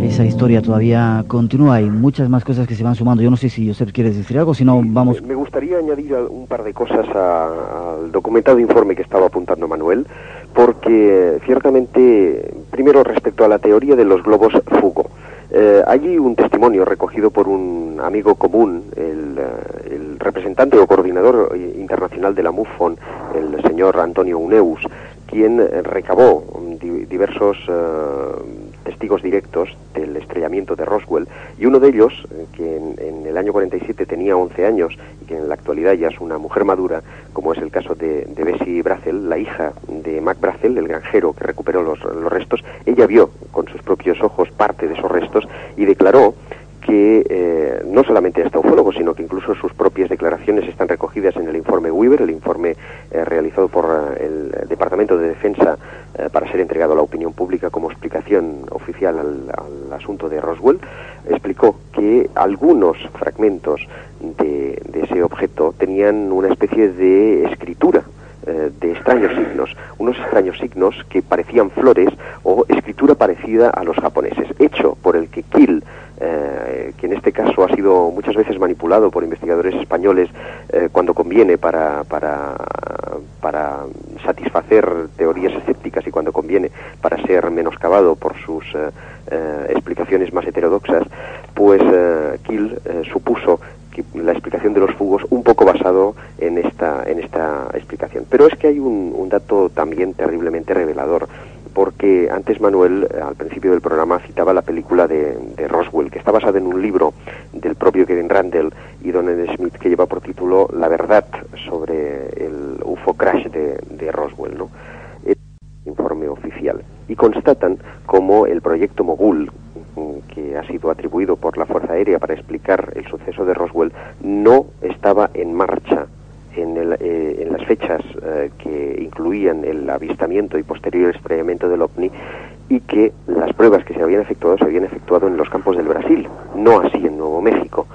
Esa historia todavía continúa, hay muchas más cosas que se van sumando. Yo no sé si Josep quieres decir algo, si no vamos... Me gustaría añadir un par de cosas a- al documentado informe que estaba apuntando Manuel, porque ciertamente, primero respecto a la teoría de los globos fugo, eh, hay un testimonio recogido por un amigo común, el, eh, el representante o coordinador eh, internacional de la MUFON, el señor Antonio Uneus, quien recabó di- diversos eh, testigos directos del estrellamiento de Roswell y uno de ellos, eh, que en, en el año 47 tenía 11 años y que en la actualidad ya es una mujer madura, como es el caso de, de Bessie Brazel, la hija de Mac Brazel, el granjero que recuperó los, los restos, ella vio con sus propios ojos parte de esos restos y declaró que eh, no solamente está ufólogo, sino que incluso sus propias declaraciones están recogidas en el informe Weaver, el informe eh, realizado por eh, el Departamento de Defensa para ser entregado a la opinión pública como explicación oficial al, al asunto de Roswell, explicó que algunos fragmentos de, de ese objeto tenían una especie de escritura eh, de extraños signos, unos extraños signos que parecían flores o escritura parecida a los japoneses, hecho por el que Kill, eh, que en este caso ha sido muchas veces manipulado por investigadores españoles eh, cuando conviene para, para, para satisfacer teorías escépticas y cuando conviene para ser menoscabado por sus explicaciones más heterodoxas, pues eh, supuso la explicación de los fugos un poco basado en esta en esta explicación. Pero es que hay un, un dato también terriblemente revelador porque antes Manuel eh, al principio del programa citaba la película de, de Roswell que está basada en un libro del propio Kevin Randall y Donald Smith que lleva por título La verdad sobre el UFO crash de, de Roswell no un informe oficial. Y constatan como el proyecto Mogul que ha sido atribuido por la Fuerza Aérea para explicar el suceso de Roswell no estaba en marcha en, el, eh, en las fechas eh, que incluían el avistamiento y posterior estrellamiento del OVNI y que las pruebas que se habían efectuado se habían efectuado en los campos del Brasil, no así en Nuevo México.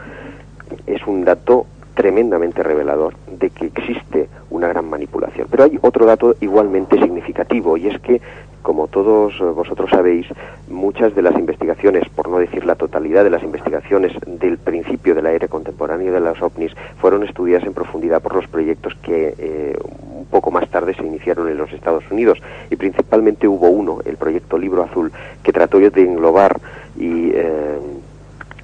Es un dato tremendamente revelador de que existe una gran manipulación. Pero hay otro dato igualmente significativo y es que como todos eh, vosotros sabéis, muchas de las investigaciones, por no decir la totalidad de las investigaciones del principio de la era contemporánea de las ovnis, fueron estudiadas en profundidad por los proyectos que eh, un poco más tarde se iniciaron en los Estados Unidos. Y principalmente hubo uno, el proyecto Libro Azul, que trató de englobar y eh,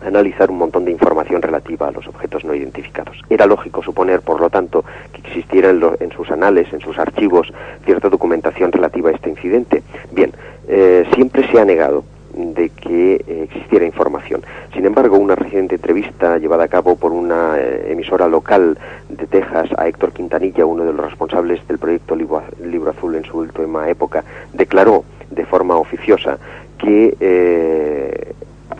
analizar un montón de información relativa a los objetos no identificados. Era lógico suponer, por lo tanto, que existiera en, lo- en sus anales, en sus archivos, cierta documentación relativa a este incidente. Bien, eh, siempre se ha negado de que eh, existiera información. Sin embargo, una reciente entrevista llevada a cabo por una eh, emisora local de Texas a Héctor Quintanilla, uno de los responsables del proyecto Libro, Azul en su última época, declaró de forma oficiosa que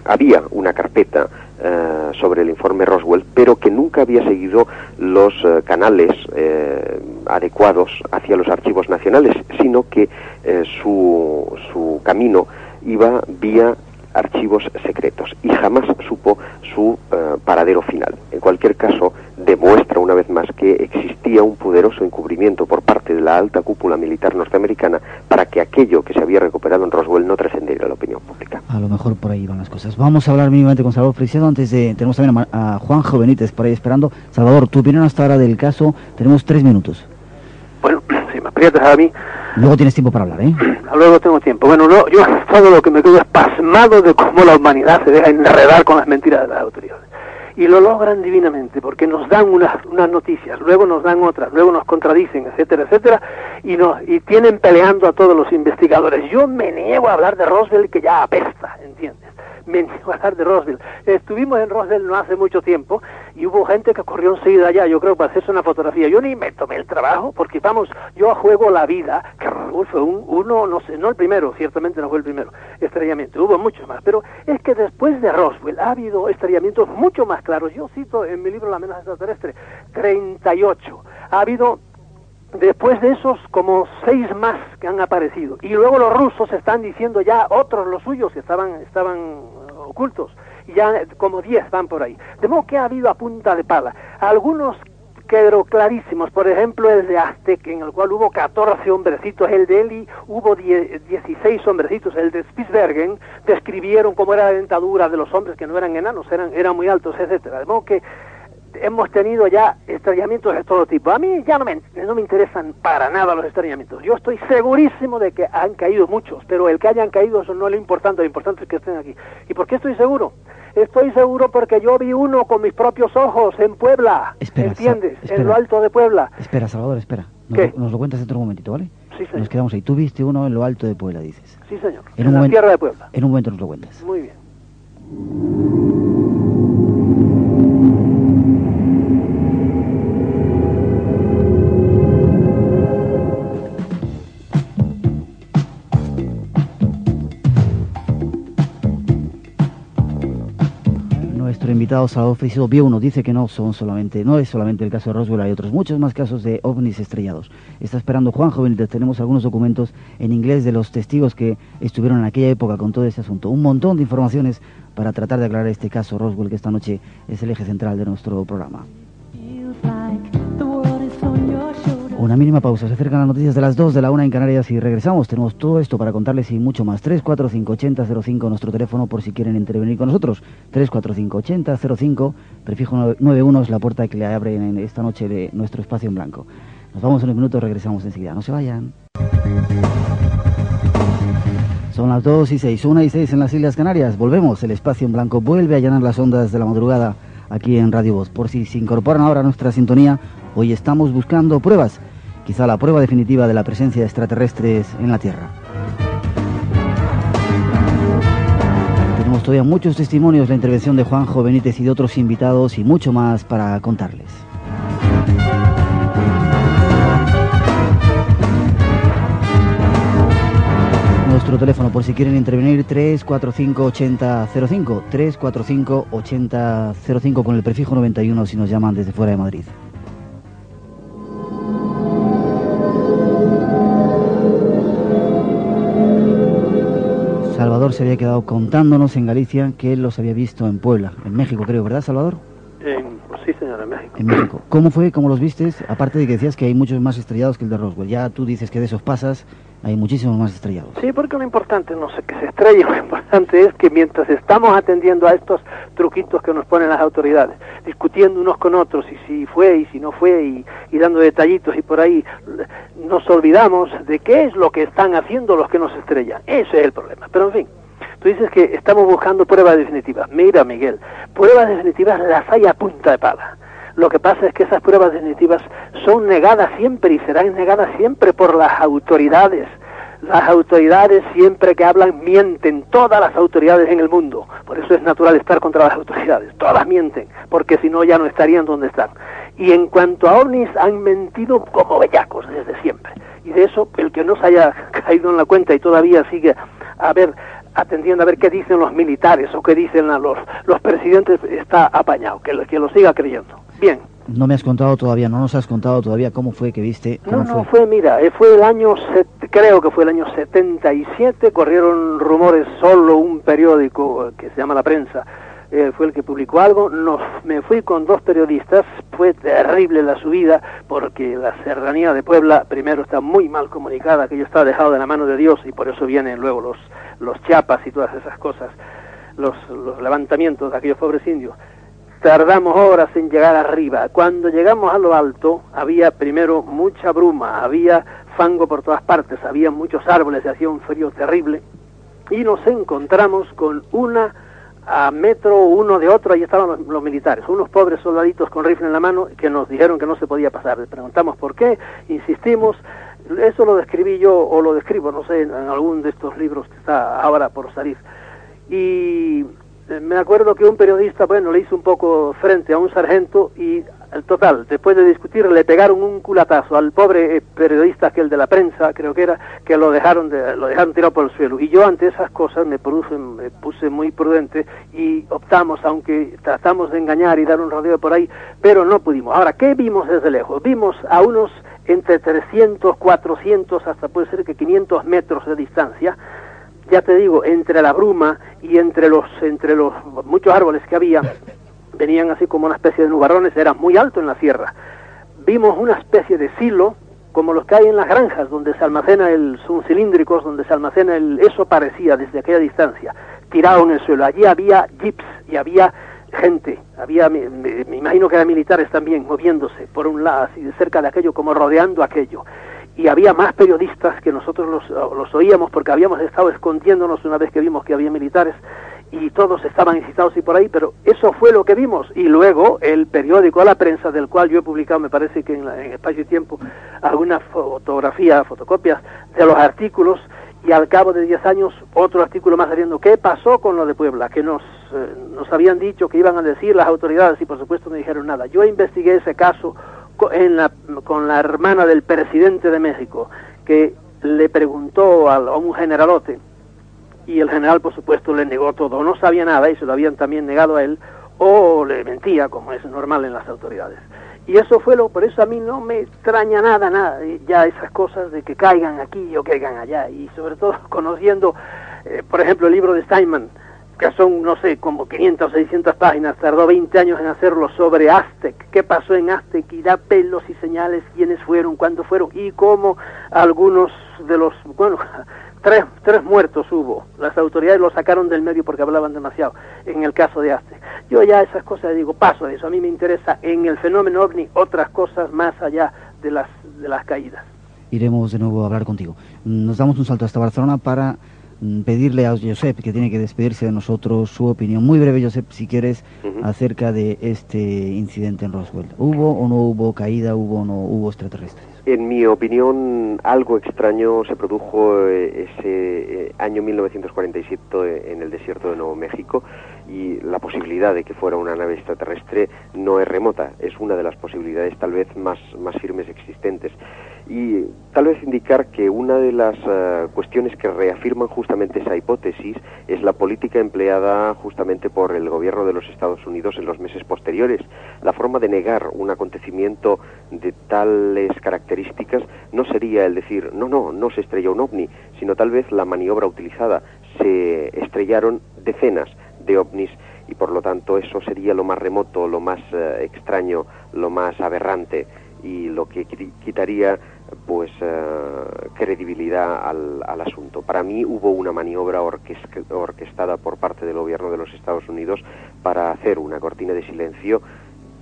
había una carpeta eh, sobre el informe Roswell, pero que nunca había seguido los eh, canales eh, adecuados hacia los archivos nacionales, sino que eh, su, su camino iba vía archivos secretos y jamás supo su eh, paradero final. En cualquier caso, demuestra una vez más que existía un poderoso encubrimiento por parte de la alta cúpula militar norteamericana para que aquello que se había recuperado en Roswell no trascendiera a la opinión pública. A lo mejor por ahí van las cosas. Vamos a hablar mínimamente con Salvador Freixedo. Antes de. Tenemos también a, a Juanjo Benítez por ahí esperando. Salvador, tu opinión hasta ahora del caso. Tenemos tres minutos. Bueno, si me aprietas a mí, Luego tienes tiempo para hablar, ¿eh? luego tengo tiempo. Bueno, no, yo todo lo que me quedo es pasmado de cómo la humanidad se deja enredar con las mentiras de las autoridades. Y lo logran divinamente, porque nos dan unas, unas noticias, luego nos dan otras, luego nos contradicen, etcétera, etcétera, y, nos, y tienen peleando a todos los investigadores. Yo me niego a hablar de Roswell, que ya apesta, ¿entiendes? Me niego a hablar de Roswell. Estuvimos en Roswell no hace mucho tiempo y hubo gente que corrió enseguida allá, yo creo, para hacerse una fotografía. Yo ni me tomé el trabajo, porque vamos, yo juego la vida, que Roswell fue un, uno, no sé, no el primero, ciertamente no fue el primero, estrellamiento, hubo muchos más, pero es que después de Roswell ha habido estrellamientos mucho más claros. Yo cito en mi libro La amenaza extraterrestre, 38. Ha habido Después de esos, como seis más que han aparecido. Y luego los rusos están diciendo ya otros los suyos que estaban, estaban ocultos. Y ya como diez van por ahí. De modo que ha habido a punta de pala. Algunos quedó clarísimos. Por ejemplo, el de Aztec, en el cual hubo 14 hombrecitos. El de Eli hubo 10 16 hombrecitos. El de Spitsbergen describieron cómo era la dentadura de los hombres, que no eran enanos, eran, eran muy altos, etcétera. De modo que hemos tenido ya estrellamientos de todo tipo. A mí ya no me, no me interesan para nada los estrellamientos. Yo estoy segurísimo de que han caído muchos, pero el que hayan caído eso no es lo importante, lo importante es que estén aquí. ¿Y por qué estoy seguro? Estoy seguro porque yo vi uno con mis propios ojos en Puebla, Espera, ¿entiendes? En lo alto de Puebla. Espera, Salvador, espera. Nos, ¿Qué? Nos lo cuentas dentro de un momentito, ¿vale? Sí, señor. Nos quedamos ahí. Tú viste uno en lo alto de Puebla, dices. Sí, señor. En En, un la momento- tierra de Puebla. En un momento nos lo cuentas. Muy bien. Invitado Salvador Freixedo vio uno, dice que no son solamente, no es solamente el caso de Roswell, hay otros muchos más casos de ovnis estrellados. Está esperando Juanjo Benítez, tenemos algunos documentos en inglés de los testigos que estuvieron en aquella época con todo este asunto. Un montón de informaciones para tratar de aclarar este caso Roswell que esta noche es el eje central de nuestro programa. Una mínima pausa, se acercan las noticias de las 2 de la 1 en Canarias y regresamos. Tenemos todo esto para contarles y mucho más. 3458005 nuestro teléfono por si quieren intervenir con nosotros. 3458005, prefijo 91 es la puerta que le abren en esta noche de nuestro espacio en blanco. Nos vamos unos minutos, regresamos enseguida. No se vayan. Son las 2 y 6, 1 y 6 en las Islas Canarias. Volvemos, el espacio en blanco vuelve a llenar las ondas de la madrugada aquí en Radio Voz. Por si se incorporan ahora a nuestra sintonía, hoy estamos buscando pruebas, quizá la prueba definitiva de la presencia de extraterrestres en la Tierra. Tenemos todavía muchos testimonios, la intervención de Juanjo Benítez y de otros invitados y mucho más para contarles. Nuestro teléfono por si quieren intervenir 345 8005 345 8005 con el prefijo 91 si nos llaman desde fuera de Madrid. Salvador se había quedado contándonos en Galicia que él los había visto en Puebla, en México creo, ¿verdad Salvador? En- sí, señor, en México. En México. ¿Cómo fue? ¿Cómo los vistes? Aparte de que decías que hay muchos más estrellados que el de Roswell. Ya tú dices que de esos pasas. Hay muchísimos más estrellados. Sí, porque lo importante no sé que se estrelle, lo importante es que mientras estamos atendiendo a estos truquitos que nos ponen las autoridades, discutiendo unos con otros y si fue y si no fue y, y dando detallitos y por ahí, nos olvidamos de qué es lo que están haciendo los que nos estrellan. Ese es el problema. Pero en fin, tú dices que estamos buscando pruebas definitivas. Mira, Miguel, pruebas definitivas las hay a punta de pala. Lo que pasa es que esas pruebas definitivas son negadas siempre y serán negadas siempre por las autoridades. Las autoridades siempre que hablan mienten, todas las autoridades en el mundo. Por eso es natural estar contra las autoridades. Todas mienten, porque si no ya no estarían donde están. Y en cuanto a ovnis, han mentido como bellacos desde siempre. Y de eso, el que no se haya caído en la cuenta y todavía sigue a ver, atendiendo a ver qué dicen los militares o qué dicen los, presidentes, está apañado, que, que lo siga creyendo. Bien, No me has contado todavía, no nos has contado todavía cómo fue que viste, No, cómo no, fue. fue, mira, eh, fue el año, creo que fue el año 77, corrieron rumores, solo un periódico eh, que se llama La Prensa, eh, fue el que publicó algo, nos, me fui con dos periodistas, fue terrible la subida, porque la serranía de Puebla, primero está muy mal comunicada, aquello está dejado de la mano de Dios, y por eso vienen luego los, los chapas y todas esas cosas, los, los levantamientos de aquellos pobres indios tardamos horas en llegar arriba. Cuando llegamos a lo alto, había primero mucha bruma, había fango por todas partes, había muchos árboles, y hacía un frío terrible, y nos encontramos con una a metro uno de otro, ahí estaban los, los militares, unos pobres soldaditos con rifle en la mano que nos dijeron que no se podía pasar. Les preguntamos por qué, insistimos, eso lo describí yo o lo describo, no sé, en algún de estos libros que está ahora por salir. Y me acuerdo que un periodista, bueno, le hizo un poco frente a un sargento y al total, después de discutir, le pegaron un culatazo al pobre eh, periodista aquel de la prensa, creo que era, que lo dejaron de- lo dejaron tirado por el suelo. Y yo ante esas cosas me, produce, me puse muy prudente y optamos, aunque tratamos de engañar y dar un rodeo por ahí, pero no pudimos. Ahora, ¿qué vimos desde lejos? Vimos a unos entre 300, 400, hasta puede ser que 500 metros de distancia, ya te digo, entre la bruma y entre los, entre los muchos árboles que había, venían así como una especie de nubarrones, era muy alto en la sierra. Vimos una especie de silo, como los que hay en las granjas, donde se almacena el, son cilíndricos, donde se almacena el, eso parecía desde aquella distancia, tirado en el suelo. Allí había jeeps y había gente, había, me, me- me imagino que eran militares también, moviéndose por un lado, así de cerca de aquello, como rodeando aquello y había más periodistas que nosotros los, los oíamos porque habíamos estado escondiéndonos una vez que vimos que había militares y todos estaban incitados y por ahí, pero eso fue lo que vimos. Y luego el periódico La Prensa, del cual yo he publicado, me parece que en, en Espacio y Tiempo, alguna fotografía, fotocopias de los artículos, y al cabo de 10 años otro artículo más saliendo, ¿qué pasó con lo de Puebla? Que nos, eh, nos habían dicho que iban a decir las autoridades y por supuesto no dijeron nada. Yo investigué ese caso en la- con la hermana del presidente de México, que le preguntó al- a un generalote, y el general por supuesto le negó todo, no sabía nada y se lo habían también negado a él, o le mentía, como es normal en las autoridades. Y eso fue lo, por eso a mí no me extraña nada, nada, y ya esas cosas de que caigan aquí o caigan allá, y sobre todo conociendo, eh, por ejemplo, el libro de Steinman, que son, no sé, como 500 o 600 páginas, tardó 20 años en hacerlo sobre Aztec, qué pasó en Aztec, y da pelos y señales, quiénes fueron, cuándo fueron, y cómo algunos de los, bueno, tres, tres muertos hubo, las autoridades lo sacaron del medio porque hablaban demasiado, en el caso de Aztec. Yo ya esas cosas digo, paso de eso, a mí me interesa en el fenómeno ovni otras cosas más allá de las, de las caídas. Iremos de nuevo a hablar contigo. Nos damos un salto hasta Barcelona para pedirle a Josep, que tiene que despedirse de nosotros, su opinión. Muy breve, Josep, si quieres, acerca de este incidente en Roswell. ¿Hubo o no hubo caída, hubo o no hubo extraterrestres? En mi opinión, algo extraño se produjo eh, ese eh, año 1947 en el desierto de Nuevo México y la posibilidad de que fuera una nave extraterrestre no es remota, es una de las posibilidades tal vez más, más firmes existentes. Y tal vez indicar que una de las eh, cuestiones que reafirman justamente esa hipótesis es la política empleada justamente por el gobierno de los Estados Unidos en los meses posteriores. La forma de negar un acontecimiento de tales características no sería el decir, no, no, no se estrelló un ovni, sino tal vez la maniobra utilizada. Se estrellaron decenas de ovnis y por lo tanto eso sería lo más remoto, lo más eh, extraño, lo más aberrante y lo que qui- quitaría pues eh, credibilidad al, al asunto. Para mí hubo una maniobra orques- orquestada por parte del gobierno de los Estados Unidos para hacer una cortina de silencio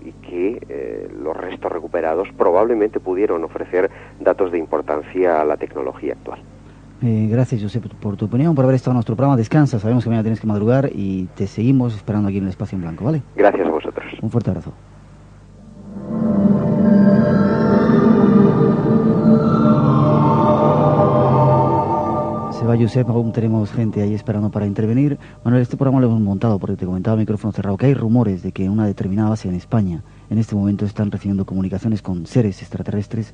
y que eh, los restos recuperados probablemente pudieron ofrecer datos de importancia a la tecnología actual. Eh, gracias, Josep, por tu opinión, por haber estado en nuestro programa. Descansa, sabemos que mañana tienes que madrugar y te seguimos esperando aquí en el espacio en blanco, ¿vale? Gracias a vosotros. Un fuerte abrazo. Se va Josep, aún tenemos gente ahí esperando para intervenir. Manuel, este programa lo hemos montado porque te comentaba micrófono cerrado que hay rumores de que en una determinada base en España en este momento están recibiendo comunicaciones con seres extraterrestres.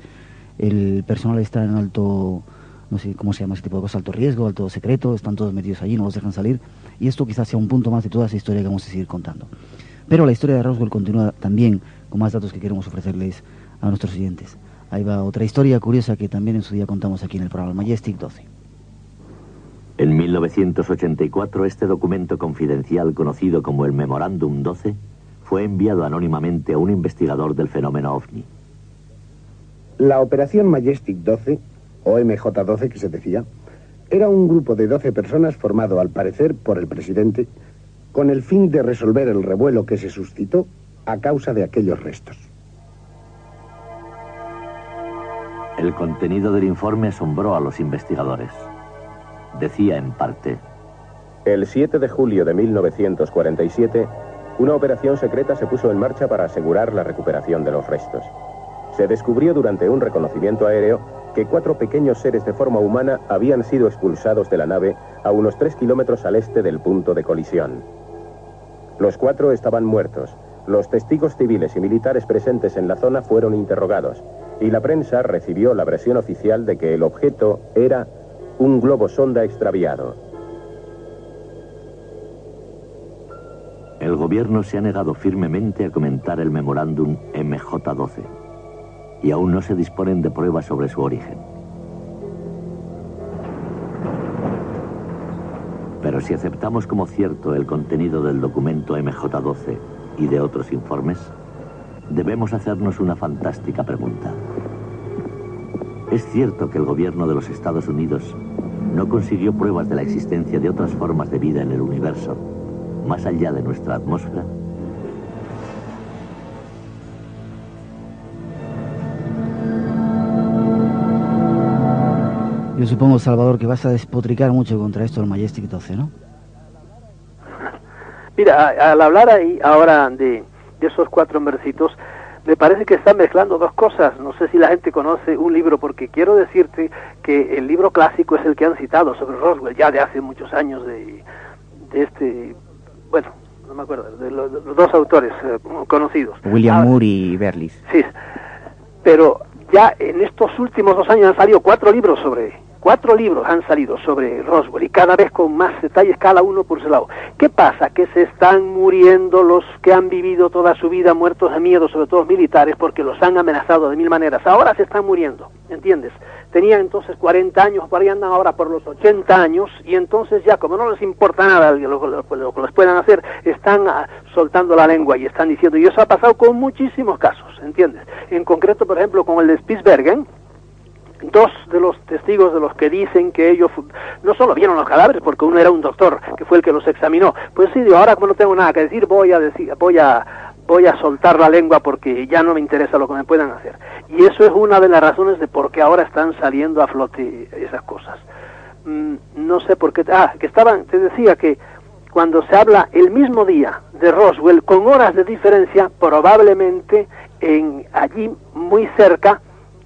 El personal está en alto, no sé cómo se llama ese tipo de cosas, alto riesgo, alto secreto, están todos metidos allí, no los dejan salir. Y esto quizás sea un punto más de toda esa historia que vamos a seguir contando. Pero la historia de Roswell continúa también con más datos que queremos ofrecerles a nuestros oyentes. Ahí va otra historia curiosa que también en su día contamos aquí en el programa Majestic 12. En 1984, este documento confidencial conocido como el Memorándum 12 fue enviado anónimamente a un investigador del fenómeno OVNI. La operación Majestic 12, o MJ-12 que se decía, era un grupo de 12 personas formado al parecer por el presidente con el fin de resolver el revuelo que se suscitó a causa de aquellos restos. El contenido del informe asombró a los investigadores. Decía en parte, El 7 de julio de 1947, una operación secreta se puso en marcha para asegurar la recuperación de los restos. Se descubrió durante un reconocimiento aéreo que cuatro pequeños seres de forma humana habían sido expulsados de la nave a unos tres kilómetros al este del punto de colisión. Los cuatro estaban muertos. Los testigos civiles y militares presentes en la zona fueron interrogados y la prensa recibió la versión oficial de que el objeto era un globo sonda extraviado. el gobierno se ha negado firmemente a comentar el memorándum MJ-12 y aún no se disponen de pruebas sobre su origen. Pero si aceptamos como cierto el contenido del documento MJ-12 y de otros informes, debemos hacernos una fantástica pregunta. ¿Es cierto que el gobierno de los Estados Unidos no consiguió pruebas de la existencia de otras formas de vida en el universo, más allá de nuestra atmósfera? Yo supongo, Salvador, que vas a despotricar mucho contra esto del Majestic 12, ¿no? Mira, al hablar ahí ahora de, de esos cuatro hombrecitos, me parece que están mezclando dos cosas. No sé si la gente conoce un libro, porque quiero decirte que el libro clásico es el que han citado sobre Roswell, ya de hace muchos años, de, de este, bueno, no me acuerdo, de los, de los dos autores eh, conocidos. William Ah, Moore y Berlis. Sí, pero ya en estos últimos dos años han salido cuatro libros sobre, cuatro libros han salido sobre Roswell y cada vez con más detalles, cada uno por su lado. ¿Qué pasa? Que se están muriendo los que han vivido toda su vida muertos de miedo, sobre todo los militares, porque los han amenazado de mil maneras. Ahora se están muriendo, ¿entiendes? Tenían entonces 40 años, por ahí andan ahora por los 80 años, y entonces ya, como no les importa nada lo, lo- lo- que les puedan hacer, están ah, soltando la lengua y están diciendo, y eso ha pasado con muchísimos casos, ¿entiendes? En concreto, por ejemplo, con el de Spitsbergen, dos de los testigos de los que dicen que ellos no solo vieron los cadáveres porque uno era un doctor que fue el que los examinó pues sí digo, ahora como no tengo nada que decir voy a decir voy a voy a soltar la lengua porque ya no me interesa lo que me puedan hacer y eso es una de las razones de por qué ahora están saliendo a flote esas cosas Mm, no sé por qué ah que estaban te decía que cuando se habla el mismo día de Roswell con horas de diferencia probablemente en allí muy cerca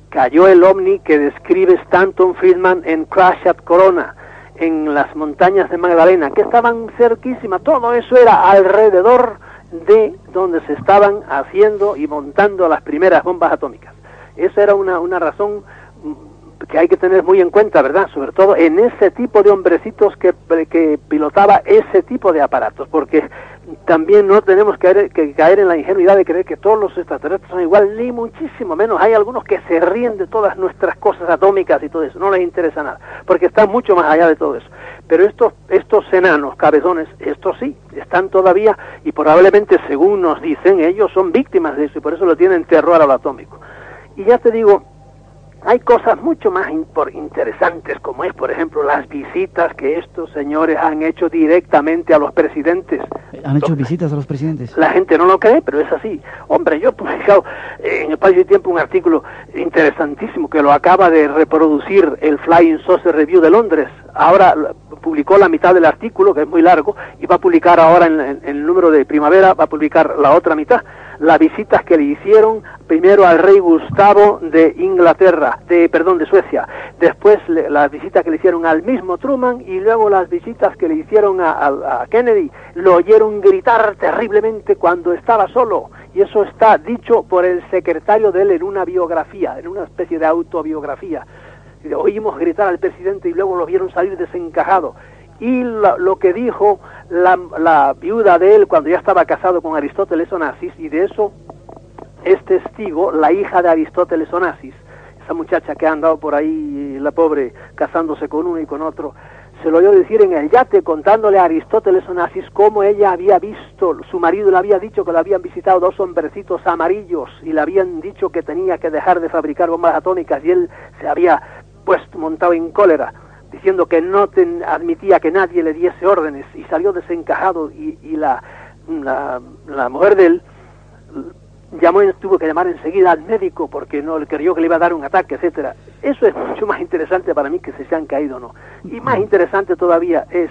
cayó el ovni que describe Stanton Friedman en Crash at Corona, en las montañas de Magdalena, que estaban cerquísimas. Todo eso era alrededor de donde se estaban haciendo y montando las primeras bombas atómicas. Esa era una, una razón mm, que hay que tener muy en cuenta, ¿verdad? Sobre todo en ese tipo de hombrecitos que, que pilotaba ese tipo de aparatos, porque también no tenemos que caer, que caer en la ingenuidad de creer que todos los extraterrestres son igual, ni muchísimo menos. Hay algunos que se ríen de todas nuestras cosas atómicas y todo eso, no les interesa nada, porque están mucho más allá de todo eso. Pero estos, estos enanos, cabezones, estos sí, están todavía y probablemente, según nos dicen, ellos son víctimas de eso y por eso lo tienen terror a lo atómico. Y ya te digo, hay cosas mucho más in- interesantes, como es, por ejemplo, las visitas que estos señores han hecho directamente a los presidentes. ¿Han hecho visitas a los presidentes? La gente no lo cree, pero es así. Hombre, yo he publicado eh, en el País y Tiempo un artículo interesantísimo que lo acaba de reproducir el Flying Saucer Review de Londres. Ahora publicó la mitad del artículo, que es muy largo, y va a publicar ahora en, en- en el número de primavera, va a publicar la otra mitad. Las visitas que le hicieron primero al rey Gustavo de Inglaterra, de perdón, de Suecia. Después le- las visitas que le hicieron al mismo Truman y luego las visitas que le hicieron a, a- Kennedy. Lo oyeron gritar terriblemente cuando estaba solo. Y eso está dicho por el secretario de él en una biografía, en una especie de autobiografía. Oímos gritar al presidente y luego lo vieron salir desencajado. Y lo, lo que dijo la, la viuda de él cuando ya estaba casado con Aristóteles Onassis, y de eso es testigo la hija de Aristóteles Onassis, esa muchacha que ha andado por ahí, la pobre, casándose con uno y con otro, se lo oyó decir en el yate contándole a Aristóteles Onassis cómo ella había visto, su marido le había dicho que le habían visitado dos hombrecitos amarillos y le habían dicho que tenía que dejar de fabricar bombas atómicas y él se había puesto montado en cólera diciendo que no ten- admitía que nadie le diese órdenes y salió desencajado y, y la, la, la mujer de él llamó tuvo que llamar enseguida al médico porque no le creyó que le iba a dar un ataque, etcétera. Eso es mucho más interesante para mí que si se han caído o no. Y más interesante todavía es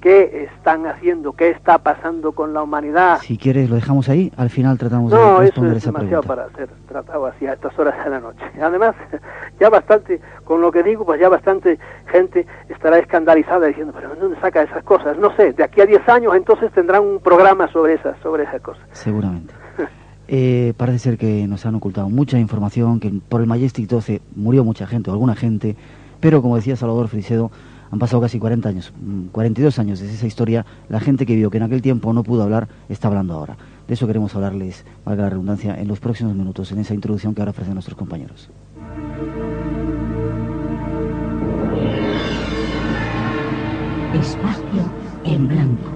qué están haciendo, qué está pasando con la humanidad. Si quieres, lo dejamos ahí. Al final tratamos de No, eso responder es esa demasiado pregunta. para ser tratado así a estas horas de la noche. Además, ya bastante, con lo que digo, pues ya bastante gente estará escandalizada diciendo, pero ¿de ¿dónde saca esas cosas? No sé, de aquí a 10 años entonces tendrán un programa sobre esas, sobre esas cosas. Seguramente. Eh, parece ser que nos han ocultado mucha información, que por el Majestic 12 murió mucha gente o alguna gente, pero como decía Salvador Frisedo, han pasado casi 40 años, mm, 42 años desde esa historia. La gente que vio que en aquel tiempo no pudo hablar está hablando ahora. De eso queremos hablarles, valga la redundancia, en los próximos minutos, en esa introducción que ahora ofrecen nuestros compañeros. Espacio en blanco.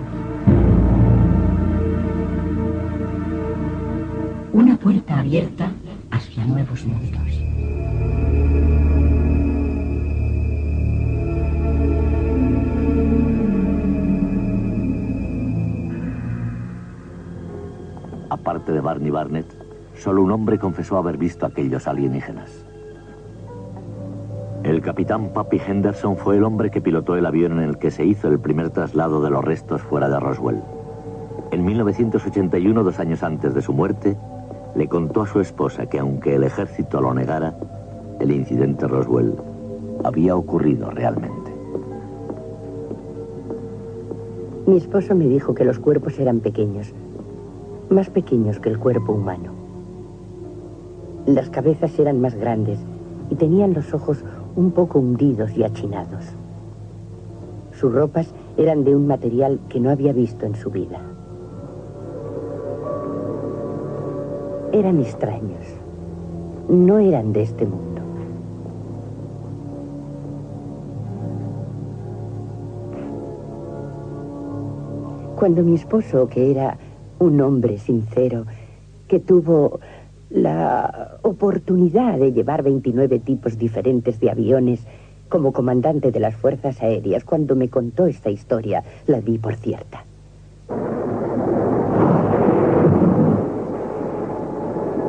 Una puerta abierta hacia nuevos mundos. Aparte de Barney Barnett, solo un hombre confesó haber visto aquellos alienígenas. El capitán Pappy Henderson fue el hombre que pilotó el avión en el que se hizo el primer traslado de los restos fuera de Roswell. En 1981, dos años antes de su muerte, le contó a su esposa que aunque el ejército lo negara, el incidente Roswell había ocurrido realmente. Mi esposo me dijo que los cuerpos eran pequeños, más pequeños que el cuerpo humano. Las cabezas eran más grandes y tenían los ojos un poco hundidos y achinados. Sus ropas eran de un material que no había visto en su vida. Eran extraños. No eran de este mundo. Cuando mi esposo, que era un hombre sincero, que tuvo la oportunidad de llevar 29 tipos diferentes de aviones como comandante de las Fuerzas Aéreas, cuando me contó esta historia, la di por cierta.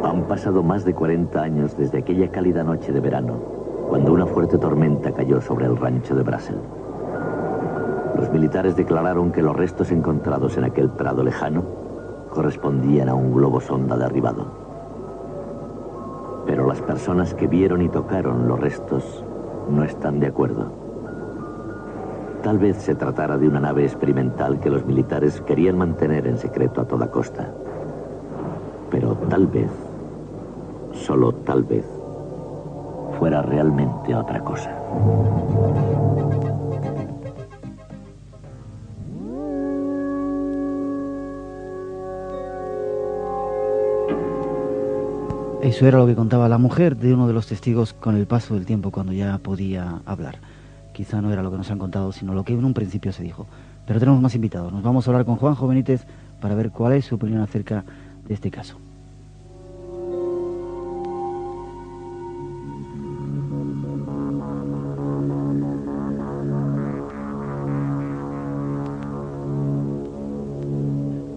Han pasado más de 40 años desde aquella cálida noche de verano, cuando una fuerte tormenta cayó sobre el rancho de Brassel. Los militares declararon que los restos encontrados en aquel prado lejano correspondían a un globo sonda derribado. Pero las personas que vieron y tocaron los restos no están de acuerdo. Tal vez se tratara de una nave experimental que los militares querían mantener en secreto a toda costa. Pero tal vez, solo tal vez, fuera realmente otra cosa. Eso era lo que contaba la mujer de uno de los testigos con el paso del tiempo cuando ya podía hablar. Quizá no era lo que nos han contado, sino lo que en un principio se dijo. Pero tenemos más invitados. Nos vamos a hablar con Juanjo Benítez para ver cuál es su opinión acerca de este caso.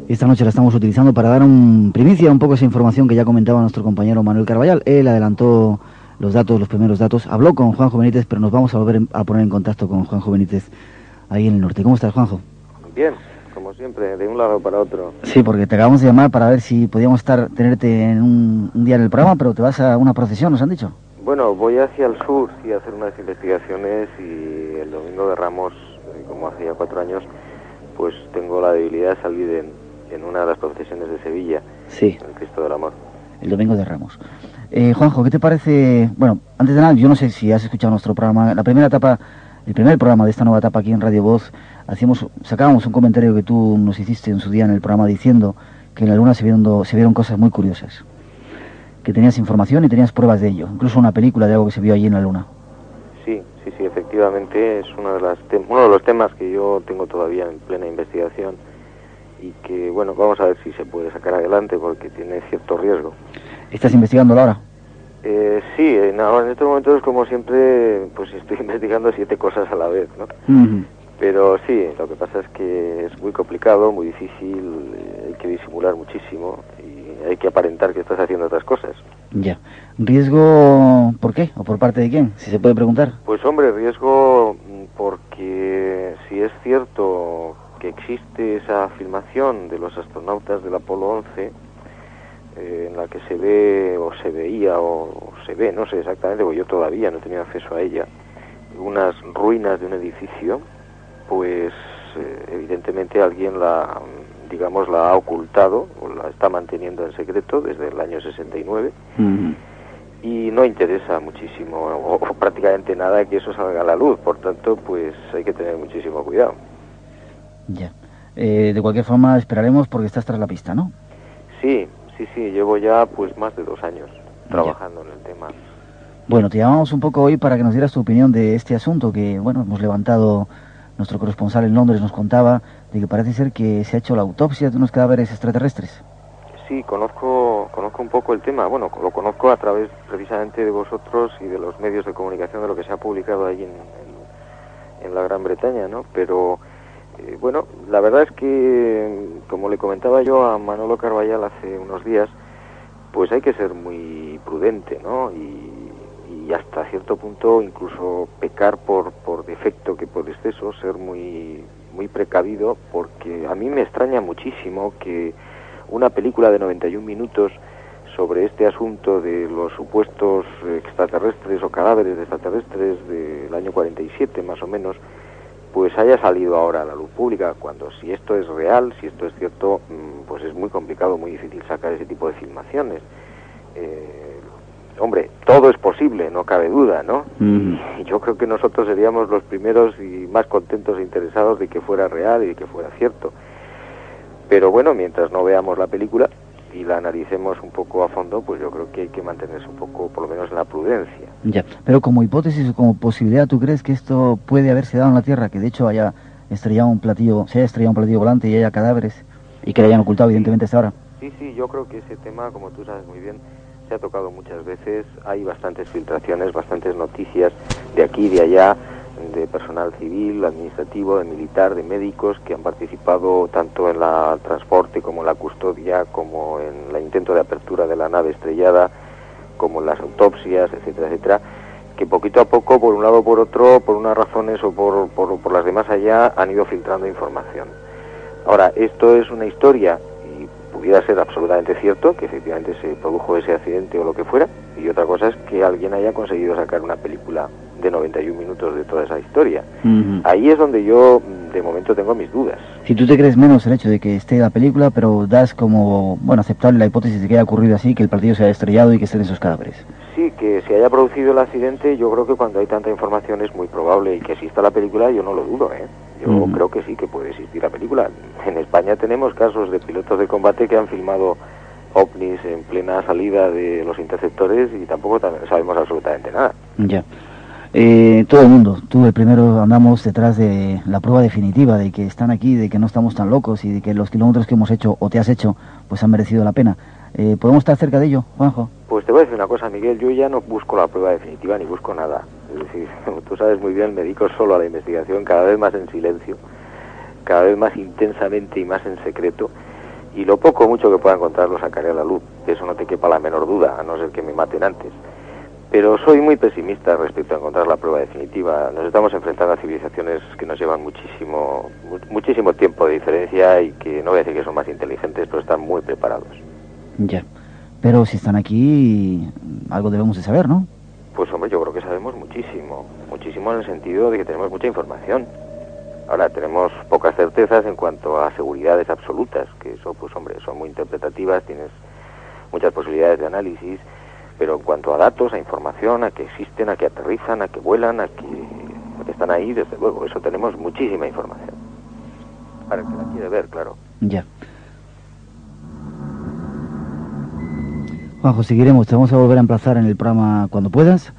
Esta noche la estamos utilizando para dar un primicia, un poco esa información que ya comentaba nuestro compañero Manuel Carballal. Él adelantó los datos, los primeros datos, habló con Juanjo Benítez, pero nos vamos a volver a poner en contacto con Juanjo Benítez ahí en el norte. ¿Cómo estás, Juanjo? Bien, como siempre, de un lado para otro. Sí, porque te acabamos de llamar para ver si podíamos estar tenerte en un, un día en el programa, pero te vas a una procesión, nos han dicho. Bueno, voy hacia el sur, sí, a hacer unas investigaciones y el domingo de Ramos, eh, como hace ya cuatro años, pues tengo la debilidad de salir en, en una de las procesiones de Sevilla, Sí. el Cristo del Amor. el domingo de Ramos. Eh, Juanjo, ¿qué te parece? Bueno, antes de nada, yo no sé si has escuchado nuestro programa, la primera etapa, el primer programa de esta nueva etapa aquí en Radio Voz, hacíamos, sacábamos un comentario que tú nos hiciste en su día en el programa diciendo que en la Luna se vieron, se vieron cosas muy curiosas, que tenías información y tenías pruebas de ello, incluso una película de algo que se vio allí en la Luna. Sí, sí, sí, efectivamente es uno de, las uno de los temas que yo tengo todavía en plena investigación y que, bueno, vamos a ver si se puede sacar adelante porque tiene cierto riesgo. ¿Estás investigándolo ahora? Eh, sí, en, ahora en estos momentos, como siempre, pues estoy investigando siete cosas a la vez, ¿no? Pero sí, lo que pasa es que es muy complicado, muy difícil, eh, hay que disimular muchísimo y hay que aparentar que estás haciendo otras cosas. Ya. ¿Riesgo por qué? ¿O por parte de quién? Si se puede preguntar. Pues hombre, riesgo mm, porque si es cierto que existe esa filmación de los astronautas del Apolo 11, eh, en la que se ve o se veía o, o se ve, no sé exactamente, porque yo todavía no he tenido acceso a ella, unas ruinas de un edificio, pues eh, evidentemente alguien la, mm, digamos, la ha ocultado o la está manteniendo en secreto desde el año 69 y no interesa muchísimo o, o prácticamente nada que eso salga a la luz, por tanto, pues hay que tener muchísimo cuidado. Ya. Eh, de cualquier forma, esperaremos porque estás tras la pista, ¿no? Sí, sí, sí, llevo ya pues más de dos años trabajando en el tema. Bueno, te llamamos un poco hoy para que nos dieras tu opinión de este asunto que, bueno, hemos levantado, nuestro corresponsal en Londres nos contaba de que parece ser que se ha hecho la autopsia de unos cadáveres extraterrestres. Sí, conozco, conozco un poco el tema, bueno, lo conozco a través precisamente de vosotros y de los medios de comunicación de lo que se ha publicado ahí en, en- en la Gran Bretaña, ¿no? Pero, eh, bueno, la verdad es que, como le comentaba yo a Manolo Carballal hace unos días, pues hay que ser muy prudente, ¿no? Y, y hasta cierto punto incluso pecar por, por defecto que por exceso, ser muy, muy precavido, porque a mí me extraña muchísimo que una película de 91 minutos sobre este asunto de los supuestos extraterrestres o cadáveres de extraterrestres del año 47 más o menos, pues haya salido ahora a la luz pública, cuando si esto es real, si esto es cierto, mm, pues es muy complicado, muy difícil sacar ese tipo de filmaciones. Eh, hombre, todo es posible, no cabe duda, ¿no? Y yo creo que nosotros seríamos los primeros y más contentos e interesados de que fuera real y de que fuera cierto. Pero bueno, mientras no veamos la película y la analicemos un poco a fondo, pues yo creo que hay que mantenerse un poco, por lo menos en la prudencia. Ya. Pero como hipótesis o como posibilidad, ¿tú crees que esto puede haberse dado en la Tierra? Que de hecho haya estrellado un platillo, se haya estrellado un platillo volante y haya cadáveres y que le hayan ocultado evidentemente hasta ahora. Sí, sí, yo creo que ese tema, como tú sabes muy bien, se ha tocado muchas veces. Hay bastantes filtraciones, bastantes noticias de aquí y de allá, de personal civil, administrativo, de militar, de médicos que han participado tanto en la transporte como en la custodia, como en el intento de apertura de la nave estrellada, como en las autopsias, etcétera, etcétera, que poquito a poco, por un lado o por otro, por unas razones o por, por, por las demás allá, han ido filtrando información. Ahora, esto es una historia y pudiera ser absolutamente cierto que efectivamente se produjo ese accidente o lo que fuera, y otra cosa es que alguien haya conseguido sacar una película de 91 minutos de toda esa historia. Ahí es donde yo de momento tengo mis dudas. Si tú te crees menos el hecho de que esté la película, pero das como, bueno, aceptable la hipótesis de que haya ocurrido así, que el platillo se haya estrellado y que estén esos cadáveres. Sí, que se haya producido el accidente, yo creo que cuando hay tanta información es muy probable y que exista la película, yo no lo dudo, ¿eh? Yo creo que sí que puede existir la película. En España tenemos casos de pilotos de combate que han filmado ovnis en plena salida de los interceptores y tampoco ta- sabemos absolutamente nada. Ya. Eh, todo el mundo, tú el primero andamos detrás de la prueba definitiva de que están aquí, de que no estamos tan locos y de que los kilómetros que hemos hecho o te has hecho pues han merecido la pena. Eh, ¿Podemos estar cerca de ello, Juanjo? Pues te voy a decir una cosa, Miguel, yo ya no busco la prueba definitiva ni busco nada. Es decir, tú sabes muy bien, me dedico solo a la investigación, cada vez más en silencio, cada vez más intensamente y más en secreto. y lo poco o mucho que pueda encontrar lo sacaré a la luz. Eso no te quepa la menor duda, a no ser que me maten antes. Pero soy muy pesimista respecto a encontrar la prueba definitiva. Nos estamos enfrentando a civilizaciones que nos llevan muchísimo, mu- muchísimo tiempo de diferencia y que no voy a decir que son más inteligentes, pero están muy preparados. Ya. Pero si están aquí, algo debemos de saber, ¿no? Pues hombre, yo creo que sabemos muchísimo, muchísimo en el sentido de que tenemos mucha información. Ahora, tenemos pocas certezas en cuanto a seguridades absolutas, que eso, pues hombre, son muy interpretativas, tienes muchas posibilidades de análisis, pero en cuanto a datos, a información, a que existen, a que aterrizan, a que vuelan, a que, a que están ahí, desde luego, eso tenemos muchísima información. Para el que la quiere ver, claro. Ya. Juanjo, seguiremos, te vamos a volver a emplazar en el programa cuando puedas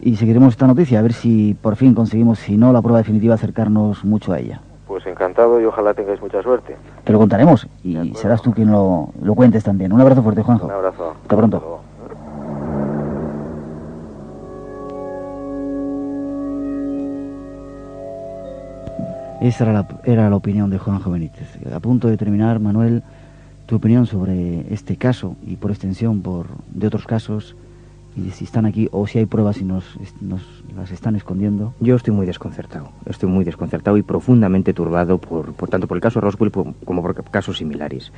y seguiremos esta noticia, a ver si por fin conseguimos, si no la prueba definitiva, acercarnos mucho a ella. Pues encantado y ojalá tengáis mucha suerte. Te lo contaremos y serás tú quien lo, lo cuentes también. Un abrazo fuerte, Juanjo. Un abrazo. Hasta pronto. Esa era la, era la opinión de Juanjo Benítez. A punto de terminar, Manuel, tu opinión sobre este caso y por extensión por de otros casos y si están aquí o si hay pruebas y nos, nos las están escondiendo. Yo estoy muy desconcertado, estoy muy desconcertado y profundamente turbado por, por tanto por el caso Roswell como por casos similares.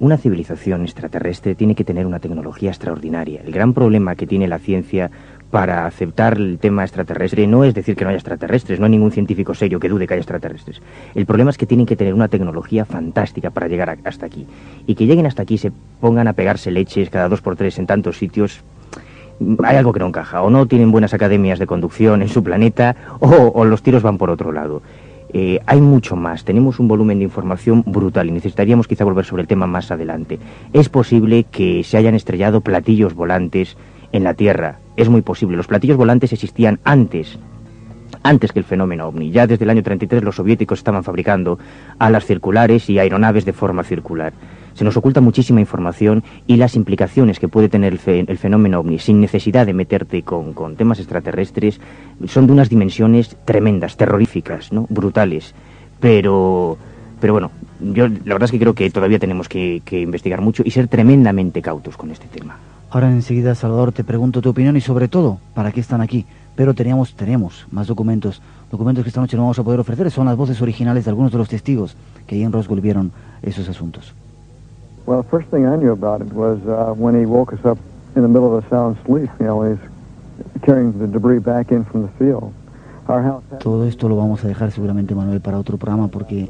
Una civilización extraterrestre tiene que tener una tecnología extraordinaria. El gran problema que tiene la ciencia para aceptar el tema extraterrestre no es decir que no haya extraterrestres, no hay ningún científico serio que dude que haya extraterrestres. El problema es que tienen que tener una tecnología fantástica para llegar hasta aquí. Y que lleguen hasta aquí, se pongan a pegarse leches cada dos por tres en tantos sitios, hay algo que no encaja. O no tienen buenas academias de conducción en su planeta, o, o los tiros van por otro lado. Eh, hay mucho más. Tenemos un volumen de información brutal y necesitaríamos quizá volver sobre el tema más adelante. Es posible que se hayan estrellado platillos volantes en la Tierra. Es muy posible. Los platillos volantes existían antes antes que el fenómeno ovni. Ya desde el año 33 los soviéticos estaban fabricando alas circulares y aeronaves de forma circular. Se nos oculta muchísima información y las implicaciones que puede tener el, fe- el fenómeno ovni sin necesidad de meterte con, con temas extraterrestres son de unas dimensiones tremendas, terroríficas, ¿no? brutales. Pero, pero bueno, yo la verdad es que creo que todavía tenemos que, que investigar mucho y ser tremendamente cautos con este tema. Ahora enseguida, Salvador, te pregunto tu opinión y sobre todo, ¿para qué están aquí? Pero teníamos, tenemos más documentos, documentos que esta noche no vamos a poder ofrecer, son las voces originales de algunos de los testigos que ahí en Roswell vieron esos asuntos. Well, the first thing I knew about it was uh, when he woke us up in the middle of a sound sleep. You know, he's carrying the debris back in from the field. Todo esto lo vamos a dejar seguramente, Manuel, para otro programa porque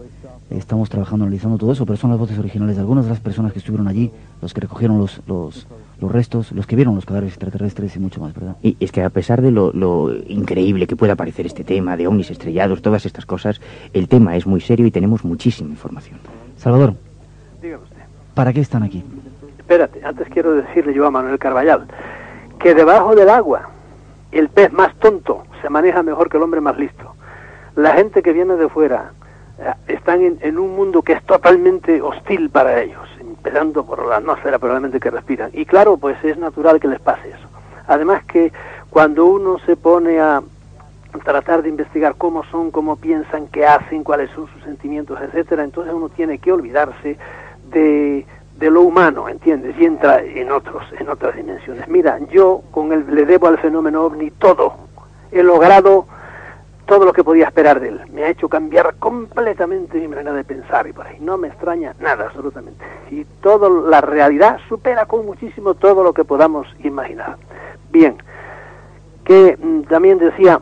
estamos trabajando, analizando todo eso, pero son las voces originales de algunas de las personas que estuvieron allí, los que recogieron los, los, los restos, los que vieron los cadáveres extraterrestres y mucho más, ¿verdad? Y es que a pesar de lo, lo increíble que pueda parecer este tema de ovnis estrellados, todas estas cosas, el tema es muy serio y tenemos muchísima información. Salvador, Dígame usted. ¿para qué están aquí? Espérate, antes quiero decirle yo a Manuel Carballal que debajo del agua el pez más tonto se maneja mejor que el hombre más listo. La gente que viene de fuera eh, están en, en un mundo que es totalmente hostil para ellos, empezando por la atmósfera probablemente que respiran. Y claro, pues es natural que les pase eso. Además que cuando uno se pone a tratar de investigar cómo son, cómo piensan, qué hacen, cuáles son sus sentimientos, etcétera, entonces uno tiene que olvidarse de, de lo humano, ¿entiendes? Y entra en otros, en otras dimensiones. Mira, yo con el le debo al fenómeno ovni todo. He logrado todo lo que podía esperar de él. Me ha hecho cambiar completamente mi manera de pensar y por ahí. No me extraña nada, absolutamente. Y toda la realidad supera con muchísimo todo lo que podamos imaginar. Bien, que mm, también decía,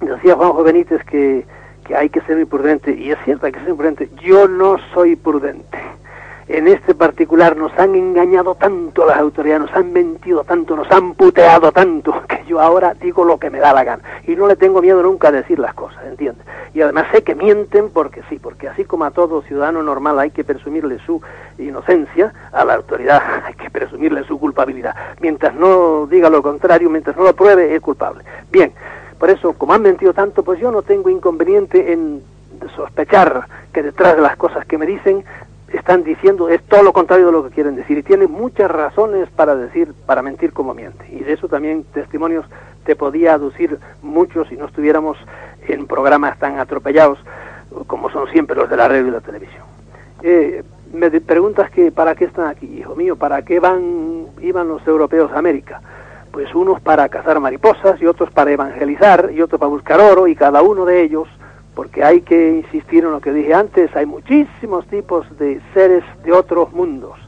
decía Juanjo Benítez que, que hay que ser muy prudente, y es cierto, hay que ser muy prudente. Yo no soy prudente. En este particular nos han engañado tanto las autoridades, nos han mentido tanto, nos han puteado tanto, que yo ahora digo lo que me da la gana. Y no le tengo miedo nunca a decir las cosas, ¿entiendes? Y además sé que mienten porque sí, porque así como a todo ciudadano normal hay que presumirle su inocencia, a la autoridad hay que presumirle su culpabilidad. Mientras no diga lo contrario, mientras no lo pruebe, es culpable. Bien, por eso, como han mentido tanto, pues yo no tengo inconveniente en sospechar que detrás de las cosas que me dicen están diciendo es todo lo contrario de lo que quieren decir. Y tienen muchas razones para decir para mentir como miente. Y de eso también testimonios te podía aducir muchos si no estuviéramos en programas tan atropellados como son siempre los de la radio y la televisión. Eh, me preguntas que para qué están aquí, hijo mío, para qué van iban los europeos a América. Pues unos para cazar mariposas y otros para evangelizar y otros para buscar oro y cada uno de ellos, porque hay que insistir en lo que dije antes, hay muchísimos tipos de seres de otros mundos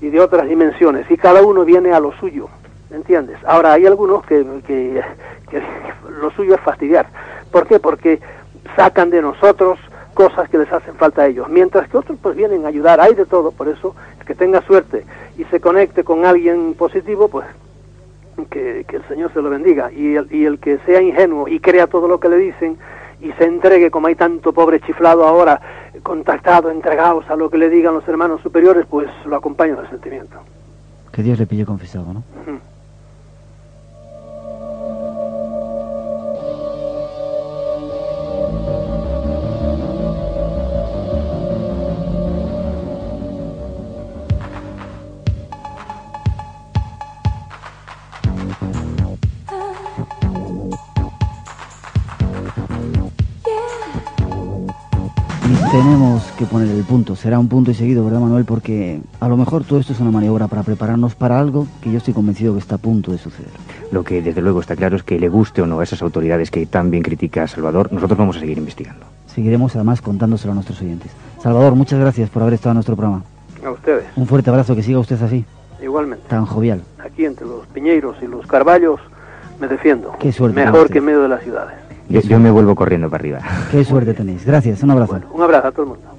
y de otras dimensiones y cada uno viene a lo suyo, ¿entiendes? Ahora hay algunos que, que, que lo suyo es fastidiar. ¿Por qué? Porque sacan de nosotros cosas que les hacen falta a ellos, mientras que otros pues vienen a ayudar, hay de todo, por eso el que tenga suerte y se conecte con alguien positivo, pues que, que el Señor se lo bendiga, y el, y el que sea ingenuo y crea todo lo que le dicen y se entregue, como hay tanto pobre chiflado ahora, contactado, entregados a lo que le digan los hermanos superiores, pues lo acompaño en el sentimiento. Que Dios le pille confesado, ¿no? Tenemos que poner el punto. Será un punto y seguido, ¿verdad, Manuel? Porque a lo mejor todo esto es una maniobra para prepararnos para algo que yo estoy convencido que está a punto de suceder. Lo que desde luego está claro es que le guste o no a esas autoridades que tan bien critica a Salvador, nosotros vamos a seguir investigando. Seguiremos además contándoselo a nuestros oyentes. Salvador, muchas gracias por haber estado en nuestro programa. A ustedes, Un fuerte abrazo, que siga usted así, igualmente. tan jovial. Aquí entre los piñeiros y los carballos me defiendo. Qué suerte Mejor que en medio de las ciudades. Yo, me vuelvo corriendo para arriba. Qué suerte tenéis. Gracias, un abrazo. Un abrazo a todo el mundo.